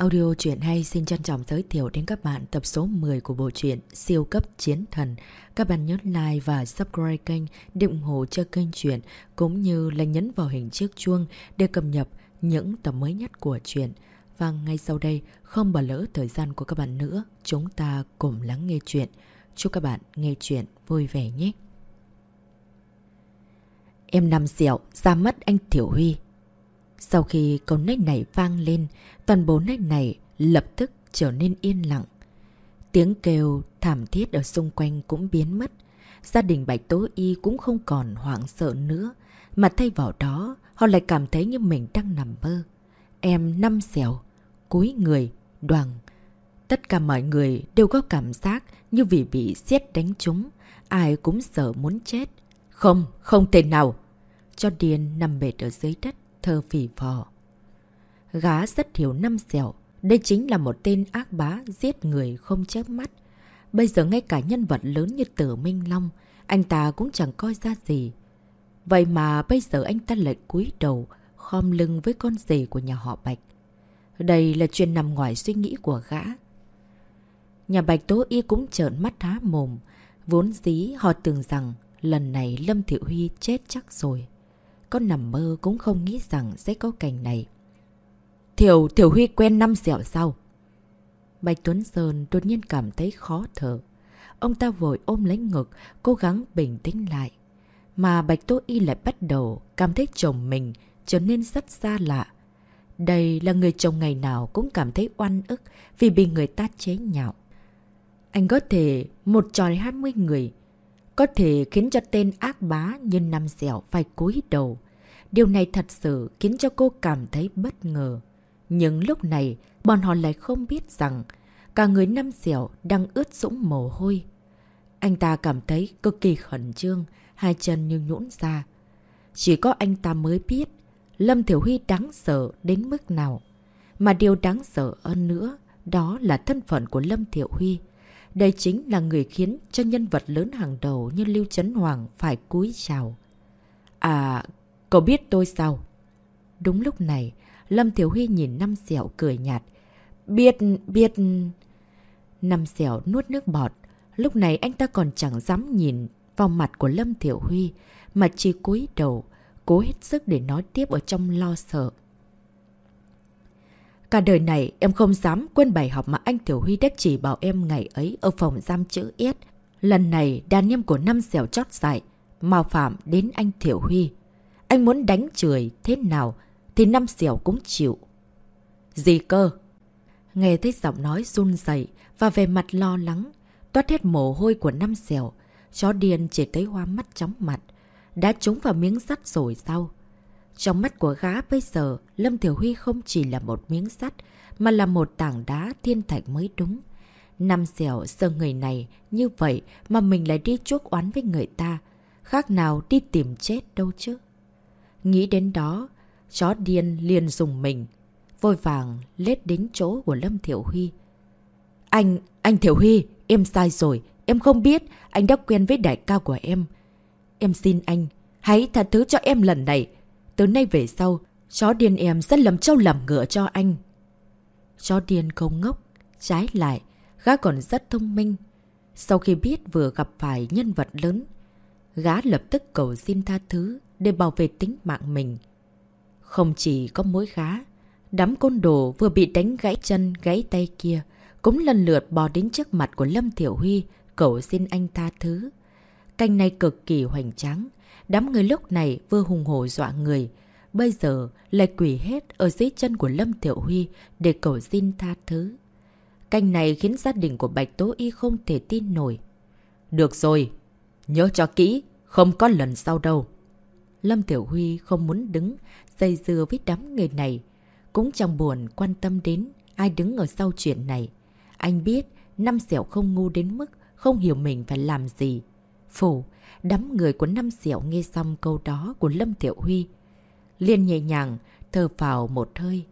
Audio truyện hay xin trân trọng giới thiệu đến các bạn tập số 10 của bộ truyện Siêu cấp chiến thần. Các bạn nhớ like và subscribe kênh để ủng hộ cho kênh truyện cũng như là nhấn vào hình chiếc chuông để cập nhật những tập mới nhất của truyện. Và ngay sau đây, không bỏ lỡ thời gian của các bạn nữa, chúng ta cùng lắng nghe truyện. Chúc các bạn nghe truyện vui vẻ nhé. Em nằm dẹo ra mắt anh Tiểu Huy. Sau khi câu nách này vang lên, toàn bộ nách này lập tức trở nên yên lặng. Tiếng kêu thảm thiết ở xung quanh cũng biến mất. Gia đình Bạch Tố Y cũng không còn hoảng sợ nữa, mà thay vào đó họ lại cảm thấy như mình đang nằm mơ. Em năm xẻo, cúi người, đoàn. Tất cả mọi người đều có cảm giác như vì bị xiết đánh trúng, ai cũng sợ muốn chết. Không, không thể nào! Cho Điền nằm bệt ở dưới đất, thơ phỉ phò. Gá rất hiểu năm xẻo, đây chính là một tên ác bá giết người không chớp mắt. Bây giờ ngay cả nhân vật lớn như Tử Minh Long, anh ta cũng chẳng coi ra gì. Vậy mà bây giờ anh ta lại cúi đầu, khom lưng với con rể của nhà họ Bạch. Đây là chuyện nằm ngoài suy nghĩ của gã. Nhà Bạch Tố Y cũng trợn mắt há mồm. Vốn dĩ họ tưởng rằng lần này Lâm Thiệu Huy chết chắc rồi. Có nằm mơ cũng không nghĩ rằng sẽ có cảnh này. Thiểu, Thiểu Huy quen năm dẻo sau. Bạch Tuấn Sơn đột nhiên cảm thấy khó thở. Ông ta vội ôm lấy ngực, cố gắng bình tĩnh lại. Mà Bạch Tô Y lại bắt đầu cảm thấy chồng mình trở nên rất xa lạ. Đây là người chồng ngày nào cũng cảm thấy oan ức vì bị người ta chế nhạo. Anh có thể một tròi 20 người, có thể khiến cho tên ác bá như năm dẻo phải cúi đầu. Điều này thật sự khiến cho cô cảm thấy bất ngờ. Nhưng lúc này, bọn họ lại không biết rằng cả người năm dẻo đang ướt sũng mồ hôi. Anh ta cảm thấy cực kỳ khẩn trương, hai chân như nhũn ra. Chỉ có anh ta mới biết Lâm Thiểu Huy đáng sợ đến mức nào. Mà điều đáng sợ hơn nữa, đó là thân phận của Lâm Thiểu Huy. Đây chính là người khiến cho nhân vật lớn hàng đầu như Lưu Trấn Hoàng phải cúi chào. À, cậu biết tôi sao? Đúng lúc này, Lâm Thiếu Huy nhìn Năm sẹo cười nhạt. Biết, biết... Năm sẹo nuốt nước bọt. Lúc này anh ta còn chẳng dám nhìn vào mặt của Lâm Thiểu Huy, mà chỉ cúi đầu, cố hết sức để nói tiếp ở trong lo sợ. Cả đời này em không dám quên bài học mà anh Tiểu Huy đã chỉ bảo em ngày ấy ở phòng giam chữ S. Lần này đàn em của năm dẻo chót dại, mạo phạm đến anh Tiểu Huy. Anh muốn đánh chửi thế nào thì năm dẻo cũng chịu. Gì cơ? Nghe thấy giọng nói run dậy và về mặt lo lắng, toát hết mồ hôi của năm dẻo. Chó điên chỉ thấy hoa mắt chóng mặt. Đã trúng vào miếng sắt rồi sao? Trong mắt của gã bây giờ, Lâm Thiểu Huy không chỉ là một miếng sắt, mà là một tảng đá thiên thạch mới đúng. Năm xẻo sơ người này như vậy mà mình lại đi chuốc oán với người ta. Khác nào đi tìm chết đâu chứ. Nghĩ đến đó, chó điên liền dùng mình. Vội vàng lết đến chỗ của Lâm Thiểu Huy. Anh, anh Thiểu Huy, em sai rồi. Em không biết anh đã quen với đại cao của em. Em xin anh, hãy tha thứ cho em lần này. Từ nay về sau, chó điên em sẽ lầm trâu lầm ngựa cho anh. Chó điên không ngốc, trái lại, gã còn rất thông minh. Sau khi biết vừa gặp phải nhân vật lớn, gã lập tức cầu xin tha thứ để bảo vệ tính mạng mình. Không chỉ có mỗi gã, đám côn đồ vừa bị đánh gãy chân gãy tay kia cũng lần lượt bò đến trước mặt của Lâm Thiểu Huy cầu xin anh tha thứ. Canh này cực kỳ hoành tráng, Đám người lúc này vừa hùng hổ dọa người. Bây giờ lại quỷ hết ở dưới chân của Lâm Tiểu Huy để cầu xin tha thứ. Canh này khiến gia đình của Bạch Tố Y không thể tin nổi. Được rồi, nhớ cho kỹ, không có lần sau đâu. Lâm Tiểu Huy không muốn đứng, dây dưa với đám người này. Cũng chẳng buồn quan tâm đến ai đứng ở sau chuyện này. Anh biết, năm xẻo không ngu đến mức không hiểu mình phải làm gì. Phủ, Đám người của năm diệu nghe xong câu đó của Lâm Thiệu Huy. liền nhẹ nhàng, thở vào một hơi.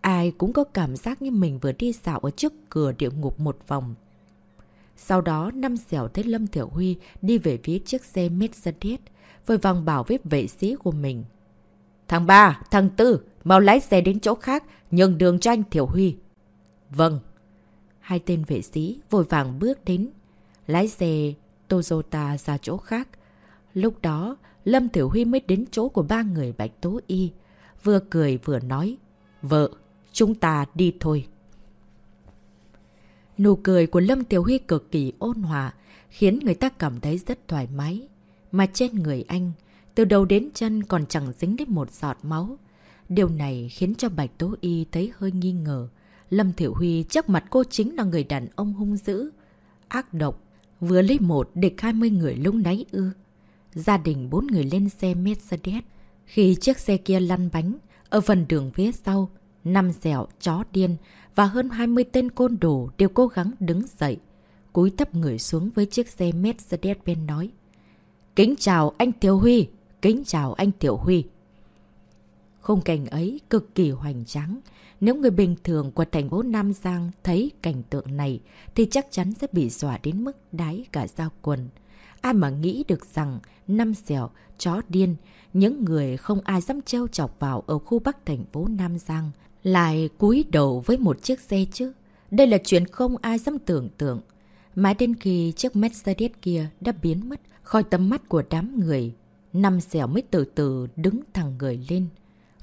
Ai cũng có cảm giác như mình vừa đi dạo ở trước cửa địa ngục một vòng. Sau đó, năm dẻo thấy Lâm Thiểu Huy đi về phía chiếc xe Mercedes, vội vàng bảo với vệ sĩ của mình. Thằng ba, thằng tư, mau lái xe đến chỗ khác, nhường đường cho anh Thiểu Huy. Vâng. Hai tên vệ sĩ vội vàng bước đến. Lái xe Toyota ra chỗ khác. Lúc đó, Lâm Tiểu Huy mới đến chỗ của ba người Bạch Tố Y. Vừa cười vừa nói. Vợ, chúng ta đi thôi. Nụ cười của Lâm Tiểu Huy cực kỳ ôn hòa, khiến người ta cảm thấy rất thoải mái. Mà trên người anh, từ đầu đến chân còn chẳng dính đến một giọt máu. Điều này khiến cho Bạch Tố Y thấy hơi nghi ngờ. Lâm Thiểu Huy chắc mặt cô chính là người đàn ông hung dữ, ác độc, vừa lấy một địch 20 người lúc nãy ư. Gia đình bốn người lên xe Mercedes. Khi chiếc xe kia lăn bánh, ở phần đường phía sau, năm dẻo, chó điên và hơn 20 tên côn đồ đều cố gắng đứng dậy. Cúi thấp người xuống với chiếc xe Mercedes bên nói. Kính chào anh Tiểu Huy! Kính chào anh Tiểu Huy! Khung cảnh ấy cực kỳ hoành tráng. Nếu người bình thường của thành phố Nam Giang thấy cảnh tượng này thì chắc chắn sẽ bị dọa đến mức đáy cả giao quần. Ai mà nghĩ được rằng năm xẻo, chó điên, những người không ai dám trêu chọc vào ở khu Bắc thành phố Nam Giang lại cúi đầu với một chiếc xe chứ. Đây là chuyện không ai dám tưởng tượng. Mãi đến khi chiếc Mercedes kia đã biến mất khỏi tầm mắt của đám người, năm xẻo mới từ từ đứng thẳng người lên.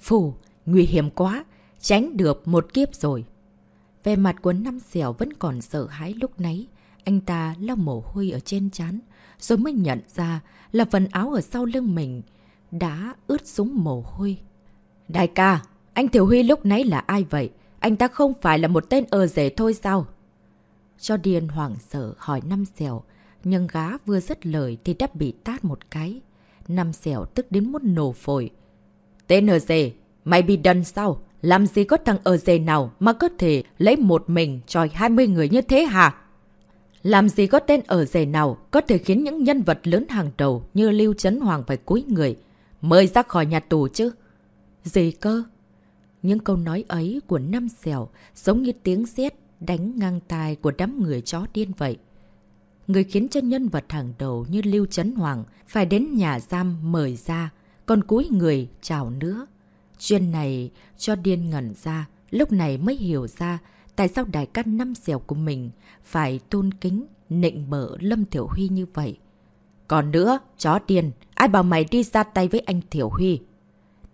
Phù, nguy hiểm quá, tránh được một kiếp rồi. Về mặt của năm xẻo vẫn còn sợ hãi lúc nấy. Anh ta lau mồ hôi ở trên chán, rồi mới nhận ra là phần áo ở sau lưng mình đã ướt súng mồ hôi. Đại ca, anh Thiểu Huy lúc nãy là ai vậy? Anh ta không phải là một tên ở rể thôi sao? Cho điên hoảng sợ hỏi năm xẻo, nhưng gá vừa dứt lời thì đã bị tát một cái. Năm xẻo tức đến muốn nổ phổi. Tên ở dề, mày bị đần sao? Làm gì có thằng ở dề nào mà có thể lấy một mình cho 20 người như thế hả? Làm gì có tên ở dề nào có thể khiến những nhân vật lớn hàng đầu như Lưu Trấn Hoàng phải cúi người, mời ra khỏi nhà tù chứ? Gì cơ? Những câu nói ấy của năm xẻo giống như tiếng sét đánh ngang tai của đám người chó điên vậy. Người khiến cho nhân vật hàng đầu như Lưu Trấn Hoàng phải đến nhà giam mời ra, còn cúi người chào nữa. Chuyện này cho điên ngẩn ra, lúc này mới hiểu ra tại sao đại căn năm dẻo của mình phải tôn kính, nịnh bở Lâm Thiểu Huy như vậy. Còn nữa, chó điên, ai bảo mày đi ra tay với anh Thiểu Huy?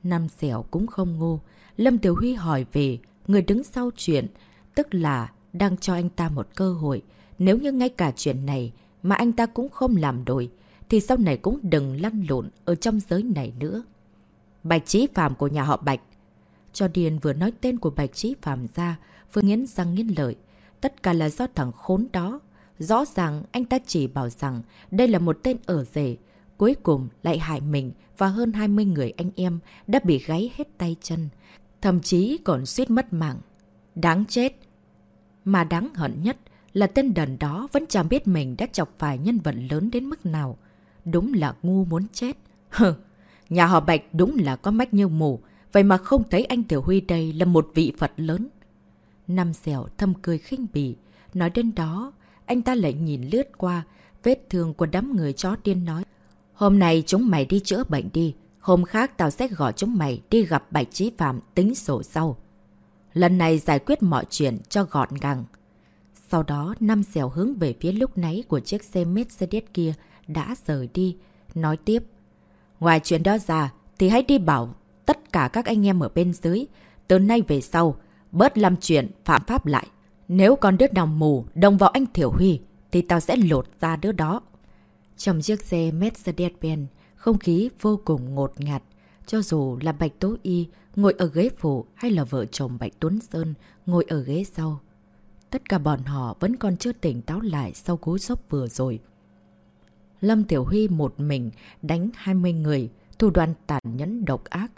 Năm dẻo cũng không ngu. Lâm Thiểu Huy hỏi về người đứng sau chuyện, tức là đang cho anh ta một cơ hội. Nếu như ngay cả chuyện này mà anh ta cũng không làm đổi, thì sau này cũng đừng lăn lộn ở trong giới này nữa. Bạch Trí Phạm của nhà họ Bạch. Cho Điền vừa nói tên của Bạch Trí Phạm ra, vừa nghiến răng nghiến lợi. Tất cả là do thằng khốn đó. Rõ ràng anh ta chỉ bảo rằng đây là một tên ở rể. Cuối cùng lại hại mình và hơn 20 người anh em đã bị gáy hết tay chân. Thậm chí còn suýt mất mạng. Đáng chết. Mà đáng hận nhất là tên đần đó vẫn chẳng biết mình đã chọc phải nhân vật lớn đến mức nào. Đúng là ngu muốn chết. Hừ, nhà họ Bạch đúng là có mách như mù. Vậy mà không thấy anh Tiểu Huy đây là một vị Phật lớn. Năm xẻo thâm cười khinh bỉ. Nói đến đó, anh ta lại nhìn lướt qua, vết thương của đám người chó điên nói. Hôm nay chúng mày đi chữa bệnh đi. Hôm khác tao sẽ gọi chúng mày đi gặp Bạch Trí Phạm tính sổ sau. Lần này giải quyết mọi chuyện cho gọn gàng. Sau đó, năm xẻo hướng về phía lúc nãy của chiếc xe Mercedes kia đã rời đi. Nói tiếp. Ngoài chuyện đó ra, thì hãy đi bảo tất cả các anh em ở bên dưới. Từ nay về sau, bớt làm chuyện phạm pháp lại. Nếu con đứa nào mù đồng vào anh Thiểu Huy, thì tao sẽ lột ra đứa đó. Trong chiếc xe Mercedes-Benz, không khí vô cùng ngột ngạt. Cho dù là Bạch Tố Y ngồi ở ghế phụ hay là vợ chồng Bạch Tuấn Sơn ngồi ở ghế sau. Tất cả bọn họ vẫn còn chưa tỉnh táo lại sau cú sốc vừa rồi. Lâm Tiểu Huy một mình đánh 20 người, thủ đoàn tàn nhẫn độc ác.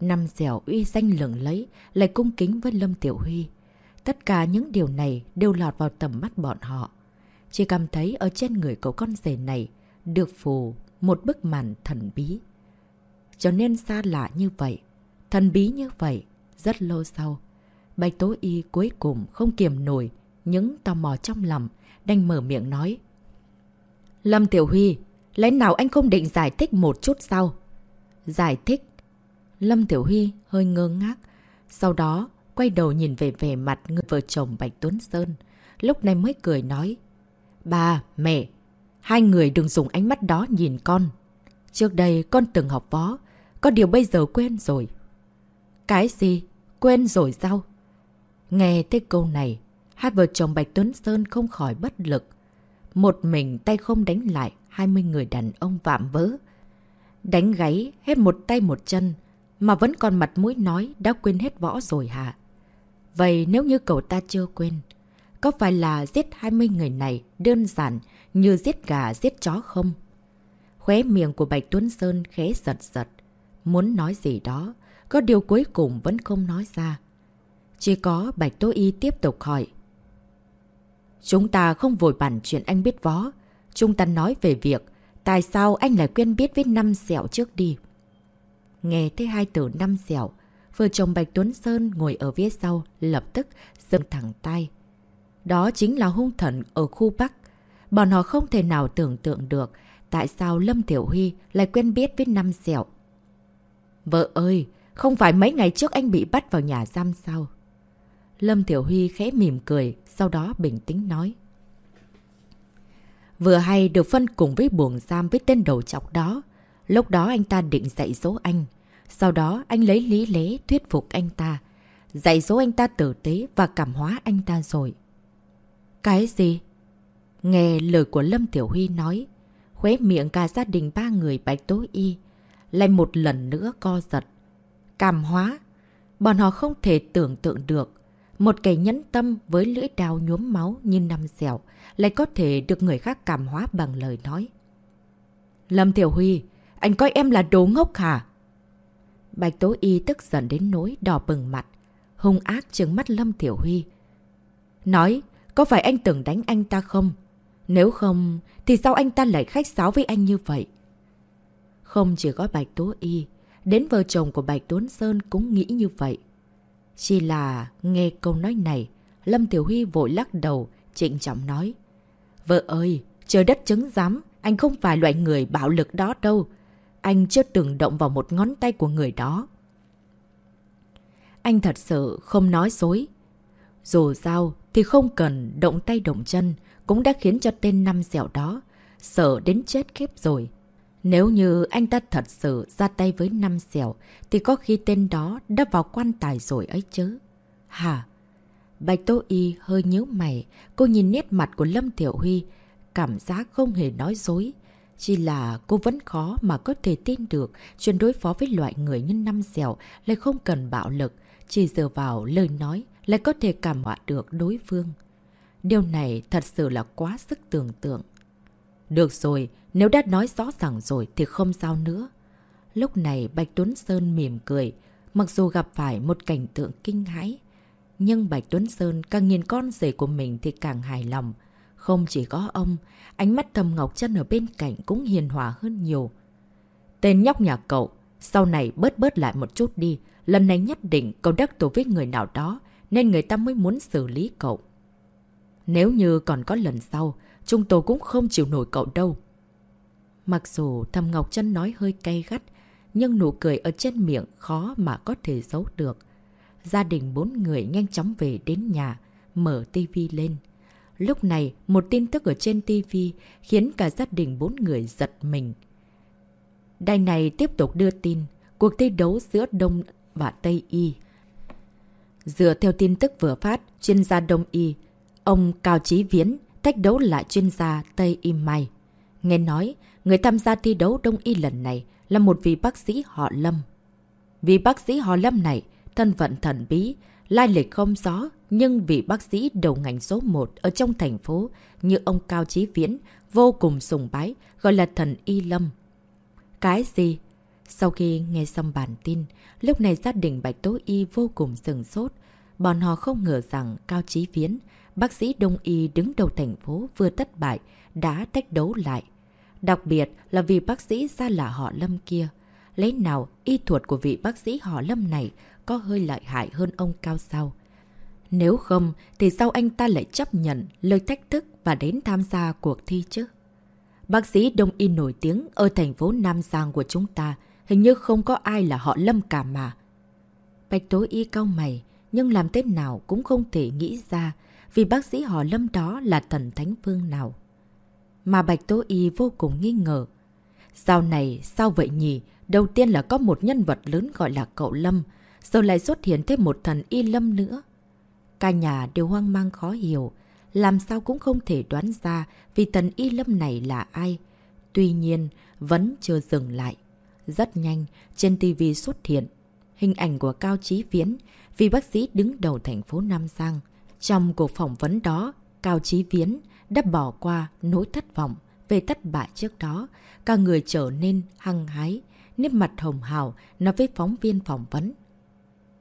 Năm dẻo uy danh lừng lấy, lại cung kính với Lâm Tiểu Huy. Tất cả những điều này đều lọt vào tầm mắt bọn họ. Chỉ cảm thấy ở trên người cậu con rể này được phù một bức màn thần bí. Cho nên xa lạ như vậy, thần bí như vậy, rất lâu sau. Bạch Tố Y cuối cùng không kiềm nổi những tò mò trong lòng, đành mở miệng nói. Lâm Tiểu Huy, lẽ nào anh không định giải thích một chút sao? Giải thích? Lâm Tiểu Huy hơi ngơ ngác, sau đó quay đầu nhìn về về mặt người vợ chồng Bạch Tuấn Sơn. Lúc này mới cười nói. Ba, mẹ, hai người đừng dùng ánh mắt đó nhìn con. Trước đây con từng học võ, có điều bây giờ quên rồi. Cái gì? Quên rồi sao? Nghe tới câu này, hai vợ chồng Bạch Tuấn Sơn không khỏi bất lực. Một mình tay không đánh lại 20 người đàn ông vạm vỡ. Đánh gáy hết một tay một chân, mà vẫn còn mặt mũi nói đã quên hết võ rồi hả? Vậy nếu như cậu ta chưa quên, có phải là giết 20 người này đơn giản như giết gà giết chó không? Khóe miệng của Bạch Tuấn Sơn khẽ giật giật. Muốn nói gì đó, có điều cuối cùng vẫn không nói ra. Chỉ có Bạch tô Y tiếp tục hỏi. Chúng ta không vội bản chuyện anh biết võ. Chúng ta nói về việc tại sao anh lại quen biết với năm sẹo trước đi. Nghe thấy hai từ năm sẹo, vợ chồng Bạch Tuấn Sơn ngồi ở phía sau lập tức dừng thẳng tay. Đó chính là hung thần ở khu Bắc. Bọn họ không thể nào tưởng tượng được tại sao Lâm Tiểu Huy lại quen biết với năm sẹo. Vợ ơi, không phải mấy ngày trước anh bị bắt vào nhà giam sao? Lâm Tiểu Huy khẽ mỉm cười, sau đó bình tĩnh nói. Vừa hay được phân cùng với buồng giam với tên đầu chọc đó. Lúc đó anh ta định dạy dỗ anh. Sau đó anh lấy lý lẽ thuyết phục anh ta. Dạy dỗ anh ta tử tế và cảm hóa anh ta rồi. Cái gì? Nghe lời của Lâm Tiểu Huy nói, Khuế miệng cả gia đình ba người bạch tối y, lại một lần nữa co giật. Cảm hóa? Bọn họ không thể tưởng tượng được. Một kẻ nhẫn tâm với lưỡi đào nhuốm máu như năm dẻo lại có thể được người khác cảm hóa bằng lời nói. Lâm Tiểu Huy, anh coi em là đồ ngốc hả? Bạch Tố Y tức giận đến nỗi đỏ bừng mặt, hung ác trừng mắt Lâm Tiểu Huy. Nói, có phải anh từng đánh anh ta không? Nếu không, thì sao anh ta lại khách sáo với anh như vậy? Không chỉ có Bạch Tố Y, đến vợ chồng của Bạch Tuấn Sơn cũng nghĩ như vậy. Chỉ là nghe câu nói này, Lâm Tiểu Huy vội lắc đầu, trịnh trọng nói. Vợ ơi, trời đất chứng giám, anh không phải loại người bạo lực đó đâu. Anh chưa từng động vào một ngón tay của người đó. Anh thật sự không nói dối. Dù sao thì không cần động tay động chân cũng đã khiến cho tên năm dẻo đó sợ đến chết khiếp rồi. Nếu như anh ta thật sự ra tay với năm xẻo, thì có khi tên đó đã vào quan tài rồi ấy chứ. Hả? Bạch Tô Y hơi nhớ mày, cô nhìn nét mặt của Lâm Tiểu Huy, cảm giác không hề nói dối. Chỉ là cô vẫn khó mà có thể tin được chuyện đối phó với loại người như năm dẻo lại không cần bạo lực, chỉ dựa vào lời nói lại có thể cảm họa được đối phương. Điều này thật sự là quá sức tưởng tượng. Được rồi, nếu đã nói rõ ràng rồi thì không sao nữa. Lúc này Bạch Tuấn Sơn mỉm cười, mặc dù gặp phải một cảnh tượng kinh hãi. Nhưng Bạch Tuấn Sơn càng nhìn con rể của mình thì càng hài lòng. Không chỉ có ông, ánh mắt thầm Ngọc chân ở bên cạnh cũng hiền hòa hơn nhiều. Tên nhóc nhà cậu, sau này bớt bớt lại một chút đi. Lần này nhất định cậu đắc tổ với người nào đó, nên người ta mới muốn xử lý cậu. Nếu như còn có lần sau, chúng tôi cũng không chịu nổi cậu đâu. Mặc dù Thầm Ngọc chân nói hơi cay gắt, nhưng nụ cười ở trên miệng khó mà có thể giấu được. Gia đình bốn người nhanh chóng về đến nhà, mở tivi lên. Lúc này, một tin tức ở trên tivi khiến cả gia đình bốn người giật mình. Đài này tiếp tục đưa tin, cuộc thi đấu giữa Đông và Tây Y. Dựa theo tin tức vừa phát, chuyên gia Đông Y, ông Cao Chí Viễn thách đấu lại chuyên gia Tây Y Mai. Nghe nói, người tham gia thi đấu Đông Y lần này là một vị bác sĩ họ Lâm. Vị bác sĩ họ Lâm này, thân phận thần bí, lai lịch không rõ, nhưng vị bác sĩ đầu ngành số 1 ở trong thành phố như ông Cao Chí Viễn vô cùng sùng bái, gọi là thần Y Lâm. Cái gì? Sau khi nghe xong bản tin, lúc này gia đình Bạch Tố Y vô cùng sừng sốt. Bọn họ không ngờ rằng Cao Chí Viễn, bác sĩ Đông Y đứng đầu thành phố vừa thất bại, đã tách đấu lại. Đặc biệt là vì bác sĩ ra là họ Lâm kia. Lấy nào y thuật của vị bác sĩ họ Lâm này có hơi lợi hại hơn ông Cao sao? Nếu không thì sao anh ta lại chấp nhận lời thách thức và đến tham gia cuộc thi chứ? Bác sĩ Đông Y nổi tiếng ở thành phố Nam Giang của chúng ta hình như không có ai là họ Lâm cả mà. Bạch Tố Y cao mày, nhưng làm thế nào cũng không thể nghĩ ra vì bác sĩ họ lâm đó là thần thánh phương nào. Mà Bạch Tố Y vô cùng nghi ngờ. Sao này, sao vậy nhỉ? Đầu tiên là có một nhân vật lớn gọi là cậu Lâm, rồi lại xuất hiện thêm một thần Y Lâm nữa. Cả nhà đều hoang mang khó hiểu, làm sao cũng không thể đoán ra vì thần Y Lâm này là ai. Tuy nhiên, vẫn chưa dừng lại. Rất nhanh, trên TV xuất hiện hình ảnh của Cao Chí Viễn, vị bác sĩ đứng đầu thành phố Nam Giang. Trong cuộc phỏng vấn đó, Cao Chí Viễn đã bỏ qua nỗi thất vọng về thất bại trước đó. Cả người trở nên hăng hái, nếp mặt hồng hào nói với phóng viên phỏng vấn.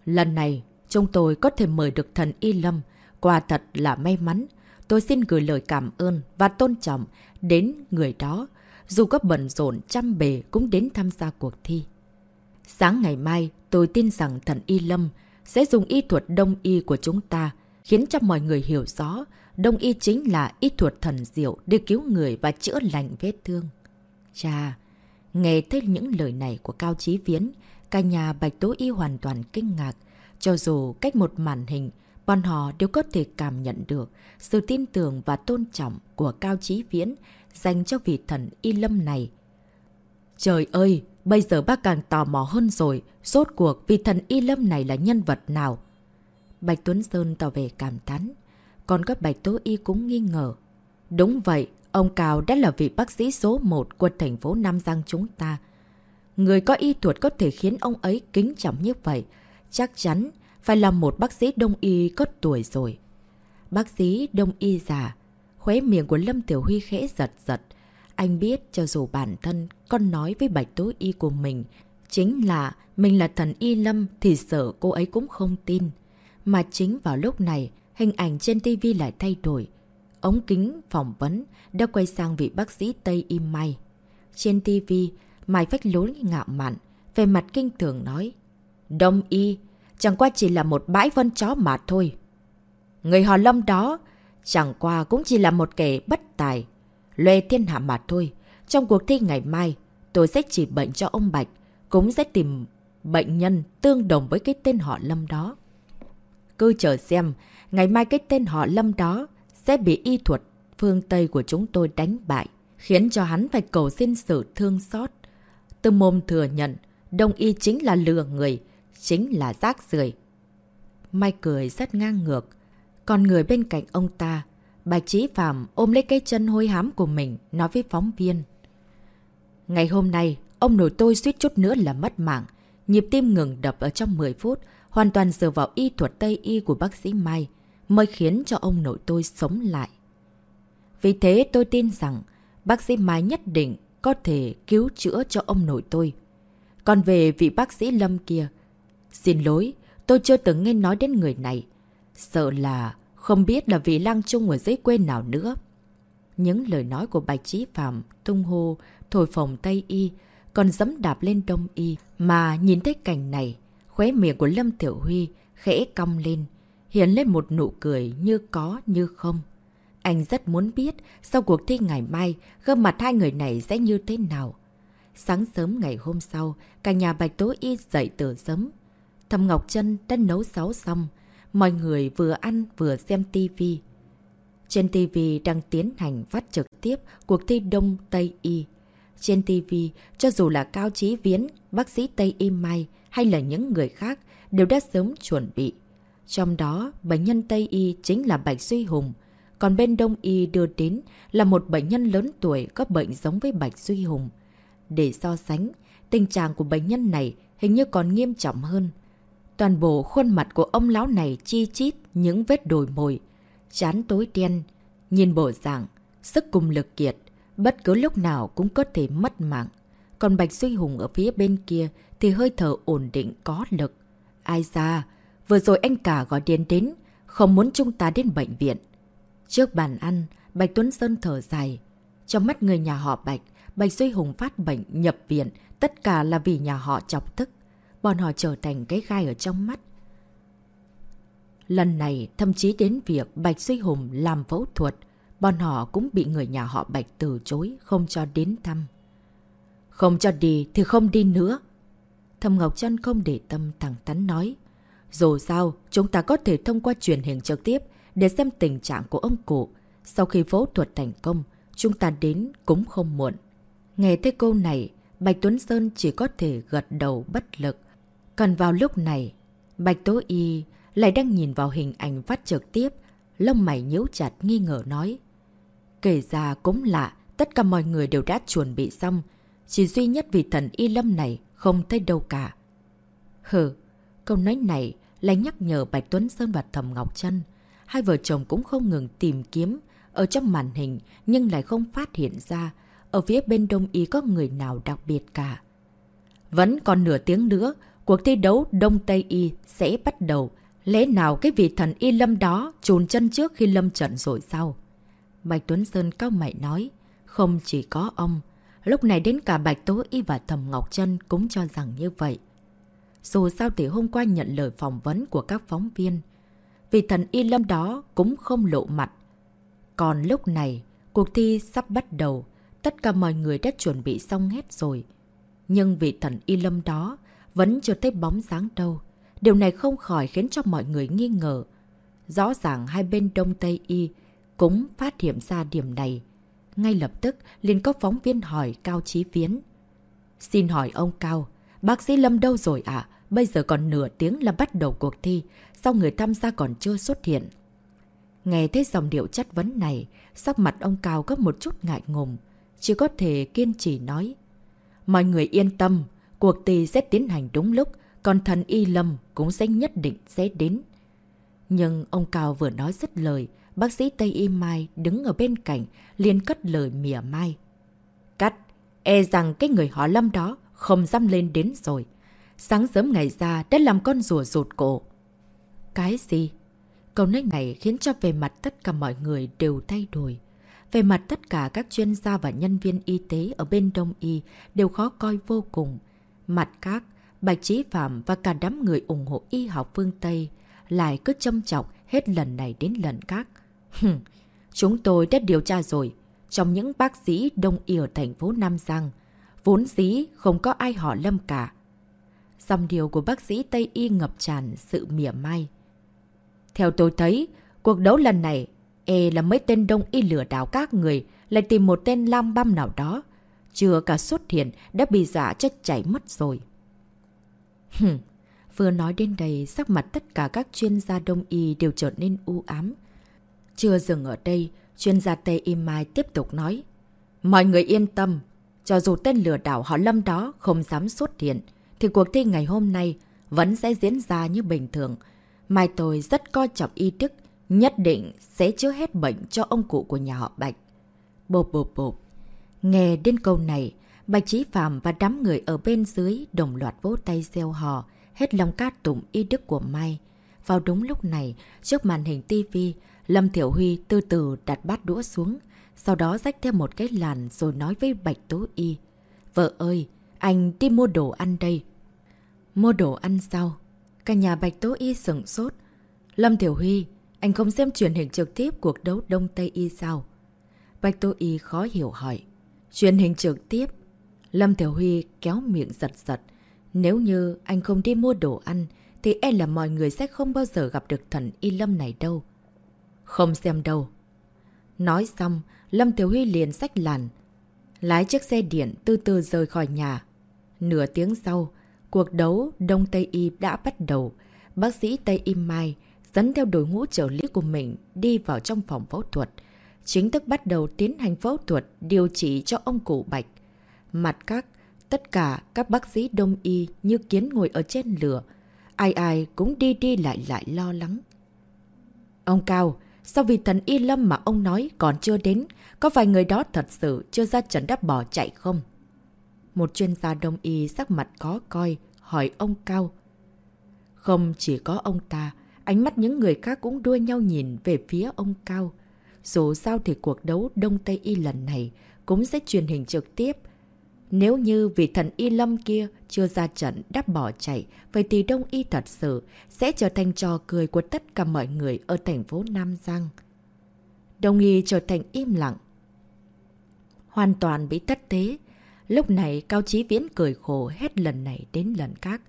Lần này, chúng tôi có thể mời được thần Y Lâm. Quả thật là may mắn. Tôi xin gửi lời cảm ơn và tôn trọng đến người đó. Dù có bận rộn trăm bề cũng đến tham gia cuộc thi. Sáng ngày mai, tôi tin rằng thần Y Lâm sẽ dùng y thuật đông y của chúng ta, khiến cho mọi người hiểu rõ đông y chính là y thuật thần diệu để cứu người và chữa lành vết thương. Chà, nghe thấy những lời này của Cao Chí Viễn, cả nhà Bạch Tố Y hoàn toàn kinh ngạc. Cho dù cách một màn hình, bọn họ đều có thể cảm nhận được sự tin tưởng và tôn trọng của Cao Chí Viễn dành cho vị thần Y Lâm này. Trời ơi, bây giờ bác càng tò mò hơn rồi, rốt cuộc vị thần Y Lâm này là nhân vật nào? Bạch Tuấn Sơn tỏ vẻ cảm thán. Còn các Bạch Tố Y cũng nghi ngờ. Đúng vậy, ông Cao đã là vị bác sĩ số 1 của thành phố Nam Giang chúng ta. Người có y thuật có thể khiến ông ấy kính trọng như vậy. Chắc chắn phải là một bác sĩ đông y có tuổi rồi. Bác sĩ đông y già, khóe miệng của Lâm Tiểu Huy khẽ giật giật. Anh biết cho dù bản thân con nói với bạch tố y của mình chính là mình là thần y lâm thì sợ cô ấy cũng không tin. Mà chính vào lúc này, hình ảnh trên TV lại thay đổi. Ống kính phỏng vấn đã quay sang vị bác sĩ Tây Im Mai. Trên TV, Mai phách lối ngạo mạn, về mặt kinh thường nói. Đông Y, chẳng qua chỉ là một bãi vân chó mà thôi. Người họ lâm đó, chẳng qua cũng chỉ là một kẻ bất tài, Lê thiên hạ mà thôi. Trong cuộc thi ngày mai, tôi sẽ chỉ bệnh cho ông Bạch, cũng sẽ tìm bệnh nhân tương đồng với cái tên họ Lâm đó. Cứ chờ xem, ngày mai cái tên họ Lâm đó sẽ bị y thuật phương Tây của chúng tôi đánh bại, khiến cho hắn phải cầu xin sự thương xót. Từ mồm thừa nhận, đông y chính là lừa người, chính là rác rưởi Mai cười rất ngang ngược, còn người bên cạnh ông ta bà Chí Phạm ôm lấy cái chân hôi hám của mình, nói với phóng viên. Ngày hôm nay, ông nội tôi suýt chút nữa là mất mạng. Nhịp tim ngừng đập ở trong 10 phút, hoàn toàn dựa vào y thuật Tây Y của bác sĩ Mai, mới khiến cho ông nội tôi sống lại. Vì thế tôi tin rằng bác sĩ Mai nhất định có thể cứu chữa cho ông nội tôi. Còn về vị bác sĩ Lâm kia, xin lỗi, tôi chưa từng nghe nói đến người này. Sợ là không biết là vì lang trung ở dưới quê nào nữa. Những lời nói của Bạch Trí Phạm, tung hô, thổi phồng Tây Y, còn dẫm đạp lên Đông Y. Mà nhìn thấy cảnh này, khóe miệng của Lâm Tiểu Huy khẽ cong lên, hiện lên một nụ cười như có như không. Anh rất muốn biết sau cuộc thi ngày mai, gương mặt hai người này sẽ như thế nào. Sáng sớm ngày hôm sau, cả nhà Bạch Tố Y dậy từ sớm. Thầm Ngọc Trân đã nấu sáu xong, Mọi người vừa ăn vừa xem tivi Trên TV đang tiến hành phát trực tiếp cuộc thi Đông Tây Y. Trên TV, cho dù là Cao Chí Viễn, bác sĩ Tây Y Mai hay là những người khác đều đã sớm chuẩn bị. Trong đó, bệnh nhân Tây Y chính là Bạch Duy Hùng, còn bên Đông Y đưa đến là một bệnh nhân lớn tuổi có bệnh giống với Bạch Duy Hùng. Để so sánh, tình trạng của bệnh nhân này hình như còn nghiêm trọng hơn. Toàn bộ khuôn mặt của ông lão này chi chít những vết đồi mồi, chán tối đen, nhìn bộ dạng, sức cùng lực kiệt, bất cứ lúc nào cũng có thể mất mạng. Còn Bạch Duy Hùng ở phía bên kia thì hơi thở ổn định có lực. Ai ra, vừa rồi anh cả gọi điện đến, không muốn chúng ta đến bệnh viện. Trước bàn ăn, Bạch Tuấn Sơn thở dài. Trong mắt người nhà họ Bạch, Bạch Duy Hùng phát bệnh, nhập viện, tất cả là vì nhà họ chọc tức bọn họ trở thành cái gai ở trong mắt. Lần này, thậm chí đến việc Bạch Duy Hùng làm phẫu thuật, bọn họ cũng bị người nhà họ Bạch từ chối, không cho đến thăm. Không cho đi thì không đi nữa. Thầm Ngọc Trân không để tâm thẳng thắn nói. Dù sao, chúng ta có thể thông qua truyền hình trực tiếp để xem tình trạng của ông cụ. Sau khi phẫu thuật thành công, chúng ta đến cũng không muộn. Nghe thấy câu này, Bạch Tuấn Sơn chỉ có thể gật đầu bất lực. Còn vào lúc này, Bạch Tố Y lại đang nhìn vào hình ảnh phát trực tiếp, lông mày nhíu chặt nghi ngờ nói. Kể ra cũng lạ, tất cả mọi người đều đã chuẩn bị xong, chỉ duy nhất vì thần Y Lâm này không thấy đâu cả. Hừ, câu nói này lại nhắc nhở Bạch Tuấn Sơn và Thầm Ngọc Trân. Hai vợ chồng cũng không ngừng tìm kiếm ở trong màn hình nhưng lại không phát hiện ra ở phía bên Đông Y có người nào đặc biệt cả. Vẫn còn nửa tiếng nữa, cuộc thi đấu Đông Tây Y sẽ bắt đầu. Lẽ nào cái vị thần Y Lâm đó trùn chân trước khi lâm trận rồi sao? Bạch Tuấn Sơn cao mày nói, không chỉ có ông. Lúc này đến cả Bạch Tố Y và Thầm Ngọc Trân cũng cho rằng như vậy. Dù sao thì hôm qua nhận lời phỏng vấn của các phóng viên, vị thần Y Lâm đó cũng không lộ mặt. Còn lúc này, cuộc thi sắp bắt đầu, tất cả mọi người đã chuẩn bị xong hết rồi. Nhưng vị thần Y Lâm đó vẫn chưa thấy bóng dáng đâu. Điều này không khỏi khiến cho mọi người nghi ngờ. Rõ ràng hai bên Đông Tây Y cũng phát hiện ra điểm này. Ngay lập tức, liền có phóng viên hỏi Cao Chí Viễn. Xin hỏi ông Cao, bác sĩ Lâm đâu rồi ạ? Bây giờ còn nửa tiếng là bắt đầu cuộc thi, sao người tham gia còn chưa xuất hiện? Nghe thấy dòng điệu chất vấn này, sắc mặt ông Cao có một chút ngại ngùng, chỉ có thể kiên trì nói. Mọi người yên tâm, cuộc thi sẽ tiến hành đúng lúc, còn thần Y Lâm cũng sẽ nhất định sẽ đến. Nhưng ông Cao vừa nói dứt lời, bác sĩ Tây Y Mai đứng ở bên cạnh, liền cất lời mỉa mai. Cắt, e rằng cái người họ Lâm đó không dám lên đến rồi. Sáng sớm ngày ra đã làm con rùa rụt cổ. Cái gì? Câu nói này khiến cho về mặt tất cả mọi người đều thay đổi. Về mặt tất cả các chuyên gia và nhân viên y tế ở bên Đông Y đều khó coi vô cùng. Mặt khác, Bạch Trí Phạm và cả đám người ủng hộ y học phương Tây lại cứ châm chọc hết lần này đến lần khác. Chúng tôi đã điều tra rồi. Trong những bác sĩ đông y ở thành phố Nam Giang, vốn dĩ không có ai họ lâm cả. Dòng điều của bác sĩ Tây Y ngập tràn sự mỉa mai. Theo tôi thấy, cuộc đấu lần này, e là mấy tên đông y lừa đảo các người lại tìm một tên lam băm nào đó. Chưa cả xuất hiện đã bị giả chất chảy mất rồi. Hừm, vừa nói đến đây, sắc mặt tất cả các chuyên gia đông y đều trở nên u ám. Chưa dừng ở đây, chuyên gia Tây Im Mai tiếp tục nói. Mọi người yên tâm, cho dù tên lừa đảo họ lâm đó không dám xuất hiện, thì cuộc thi ngày hôm nay vẫn sẽ diễn ra như bình thường. Mai tôi rất coi trọng y đức, nhất định sẽ chữa hết bệnh cho ông cụ của nhà họ Bạch. Bộp bộp bộp. Nghe đến câu này, Bạch Chí Phạm và đám người ở bên dưới đồng loạt vỗ tay gieo hò, hết lòng cát tụng y đức của Mai. Vào đúng lúc này, trước màn hình tivi, Lâm Thiểu Huy từ từ đặt bát đũa xuống, sau đó rách theo một cái làn rồi nói với Bạch Tố Y. Vợ ơi, anh đi mua đồ ăn đây. Mua đồ ăn sao? Cả nhà Bạch Tố Y sửng sốt. Lâm Thiểu Huy, anh không xem truyền hình trực tiếp cuộc đấu Đông Tây Y sao? Bạch Tố Y khó hiểu hỏi. Truyền hình trực tiếp? Lâm Thiểu Huy kéo miệng giật giật. Nếu như anh không đi mua đồ ăn, thì e là mọi người sẽ không bao giờ gặp được thần Y Lâm này đâu. Không xem đâu. Nói xong, Lâm Tiểu Huy liền sách làn. Lái chiếc xe điện từ từ rời khỏi nhà. Nửa tiếng sau, cuộc đấu Đông Tây Y đã bắt đầu. Bác sĩ Tây Y Mai dẫn theo đội ngũ trợ lý của mình đi vào trong phòng phẫu thuật. Chính thức bắt đầu tiến hành phẫu thuật điều trị cho ông cụ Bạch. Mặt các tất cả các bác sĩ đông y như kiến ngồi ở trên lửa. Ai ai cũng đi đi lại lại lo lắng. Ông Cao, sau vì thần Y Lâm mà ông nói còn chưa đến, có vài người đó thật sự chưa ra trận đáp bỏ chạy không? Một chuyên gia đông y sắc mặt có coi, hỏi ông Cao. Không chỉ có ông ta, ánh mắt những người khác cũng đua nhau nhìn về phía ông Cao. Dù sao thì cuộc đấu Đông Tây Y lần này cũng sẽ truyền hình trực tiếp. Nếu như vị thần Y Lâm kia chưa ra trận đáp bỏ chạy, vậy thì Đông Y thật sự sẽ trở thành trò cười của tất cả mọi người ở thành phố Nam Giang. Đông Y trở thành im lặng. Hoàn toàn bị thất thế. Lúc này Cao Chí Viễn cười khổ hết lần này đến lần khác.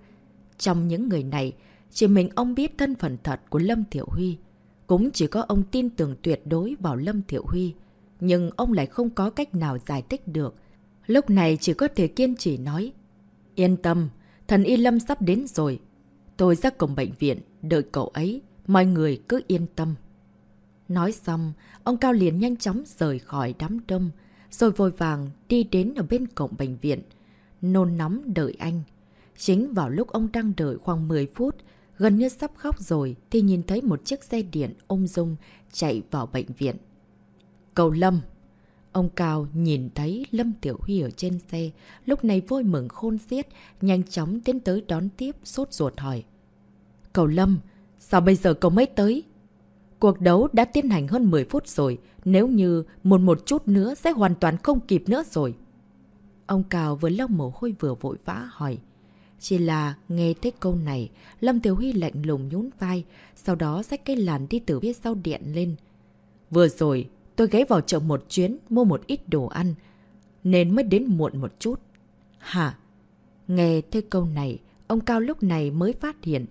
Trong những người này, Chỉ mình ông biết thân phận thật của Lâm Thiểu Huy. Cũng chỉ có ông tin tưởng tuyệt đối vào Lâm Thiểu Huy. Nhưng ông lại không có cách nào giải thích được. Lúc này chỉ có thể kiên trì nói. Yên tâm, thần Y Lâm sắp đến rồi. Tôi ra cổng bệnh viện, đợi cậu ấy. Mọi người cứ yên tâm. Nói xong, ông Cao liền nhanh chóng rời khỏi đám đông, rồi vội vàng đi đến ở bên cổng bệnh viện. Nôn nóng đợi anh. Chính vào lúc ông đang đợi khoảng 10 phút, gần như sắp khóc rồi thì nhìn thấy một chiếc xe điện ôm dung chạy vào bệnh viện. Cầu Lâm Ông Cao nhìn thấy Lâm Tiểu Huy ở trên xe, lúc này vui mừng khôn xiết, nhanh chóng tiến tới đón tiếp, sốt ruột hỏi. Cầu Lâm, sao bây giờ cậu mới tới? Cuộc đấu đã tiến hành hơn 10 phút rồi, nếu như một một chút nữa sẽ hoàn toàn không kịp nữa rồi. Ông Cao vừa lông mồ hôi vừa vội vã hỏi. Chỉ là nghe thấy câu này, Lâm Tiểu Huy lạnh lùng nhún vai, sau đó xách cây làn đi từ phía sau điện lên. Vừa rồi, tôi ghé vào chợ một chuyến mua một ít đồ ăn, nên mới đến muộn một chút. Hả? Nghe thấy câu này, ông Cao lúc này mới phát hiện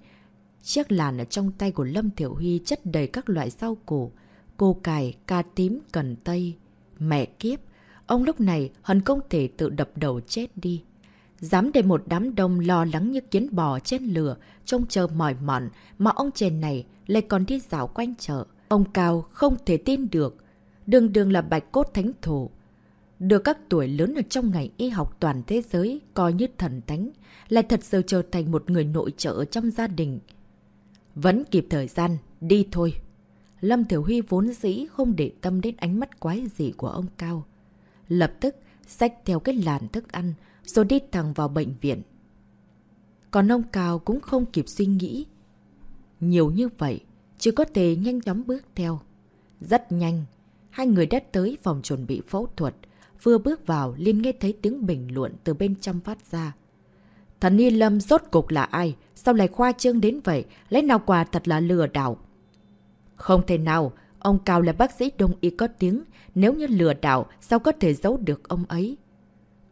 chiếc làn ở trong tay của Lâm Tiểu Huy chất đầy các loại rau củ, cô cải, ca tím, cần tây. Mẹ kiếp! Ông lúc này hẳn không thể tự đập đầu chết đi. Dám để một đám đông lo lắng như kiến bò trên lửa, trông chờ mỏi mòn, mà ông chèn này lại còn đi dạo quanh chợ. Ông Cao không thể tin được. Đường đường là bạch cốt thánh thủ. Được các tuổi lớn ở trong ngành y học toàn thế giới coi như thần thánh, lại thật sự trở thành một người nội trợ trong gia đình. Vẫn kịp thời gian, đi thôi. Lâm Thiểu Huy vốn dĩ không để tâm đến ánh mắt quái dị của ông Cao. Lập tức, xách theo cái làn thức ăn, rồi đi thẳng vào bệnh viện. Còn ông Cao cũng không kịp suy nghĩ. Nhiều như vậy, chỉ có thể nhanh chóng bước theo. Rất nhanh, hai người đã tới phòng chuẩn bị phẫu thuật. Vừa bước vào, liền nghe thấy tiếng bình luận từ bên trong phát ra. Thần Y Lâm rốt cục là ai? Sao lại khoa trương đến vậy? Lấy nào quà thật là lừa đảo. Không thể nào, ông Cao là bác sĩ đông y có tiếng. Nếu như lừa đảo, sao có thể giấu được ông ấy?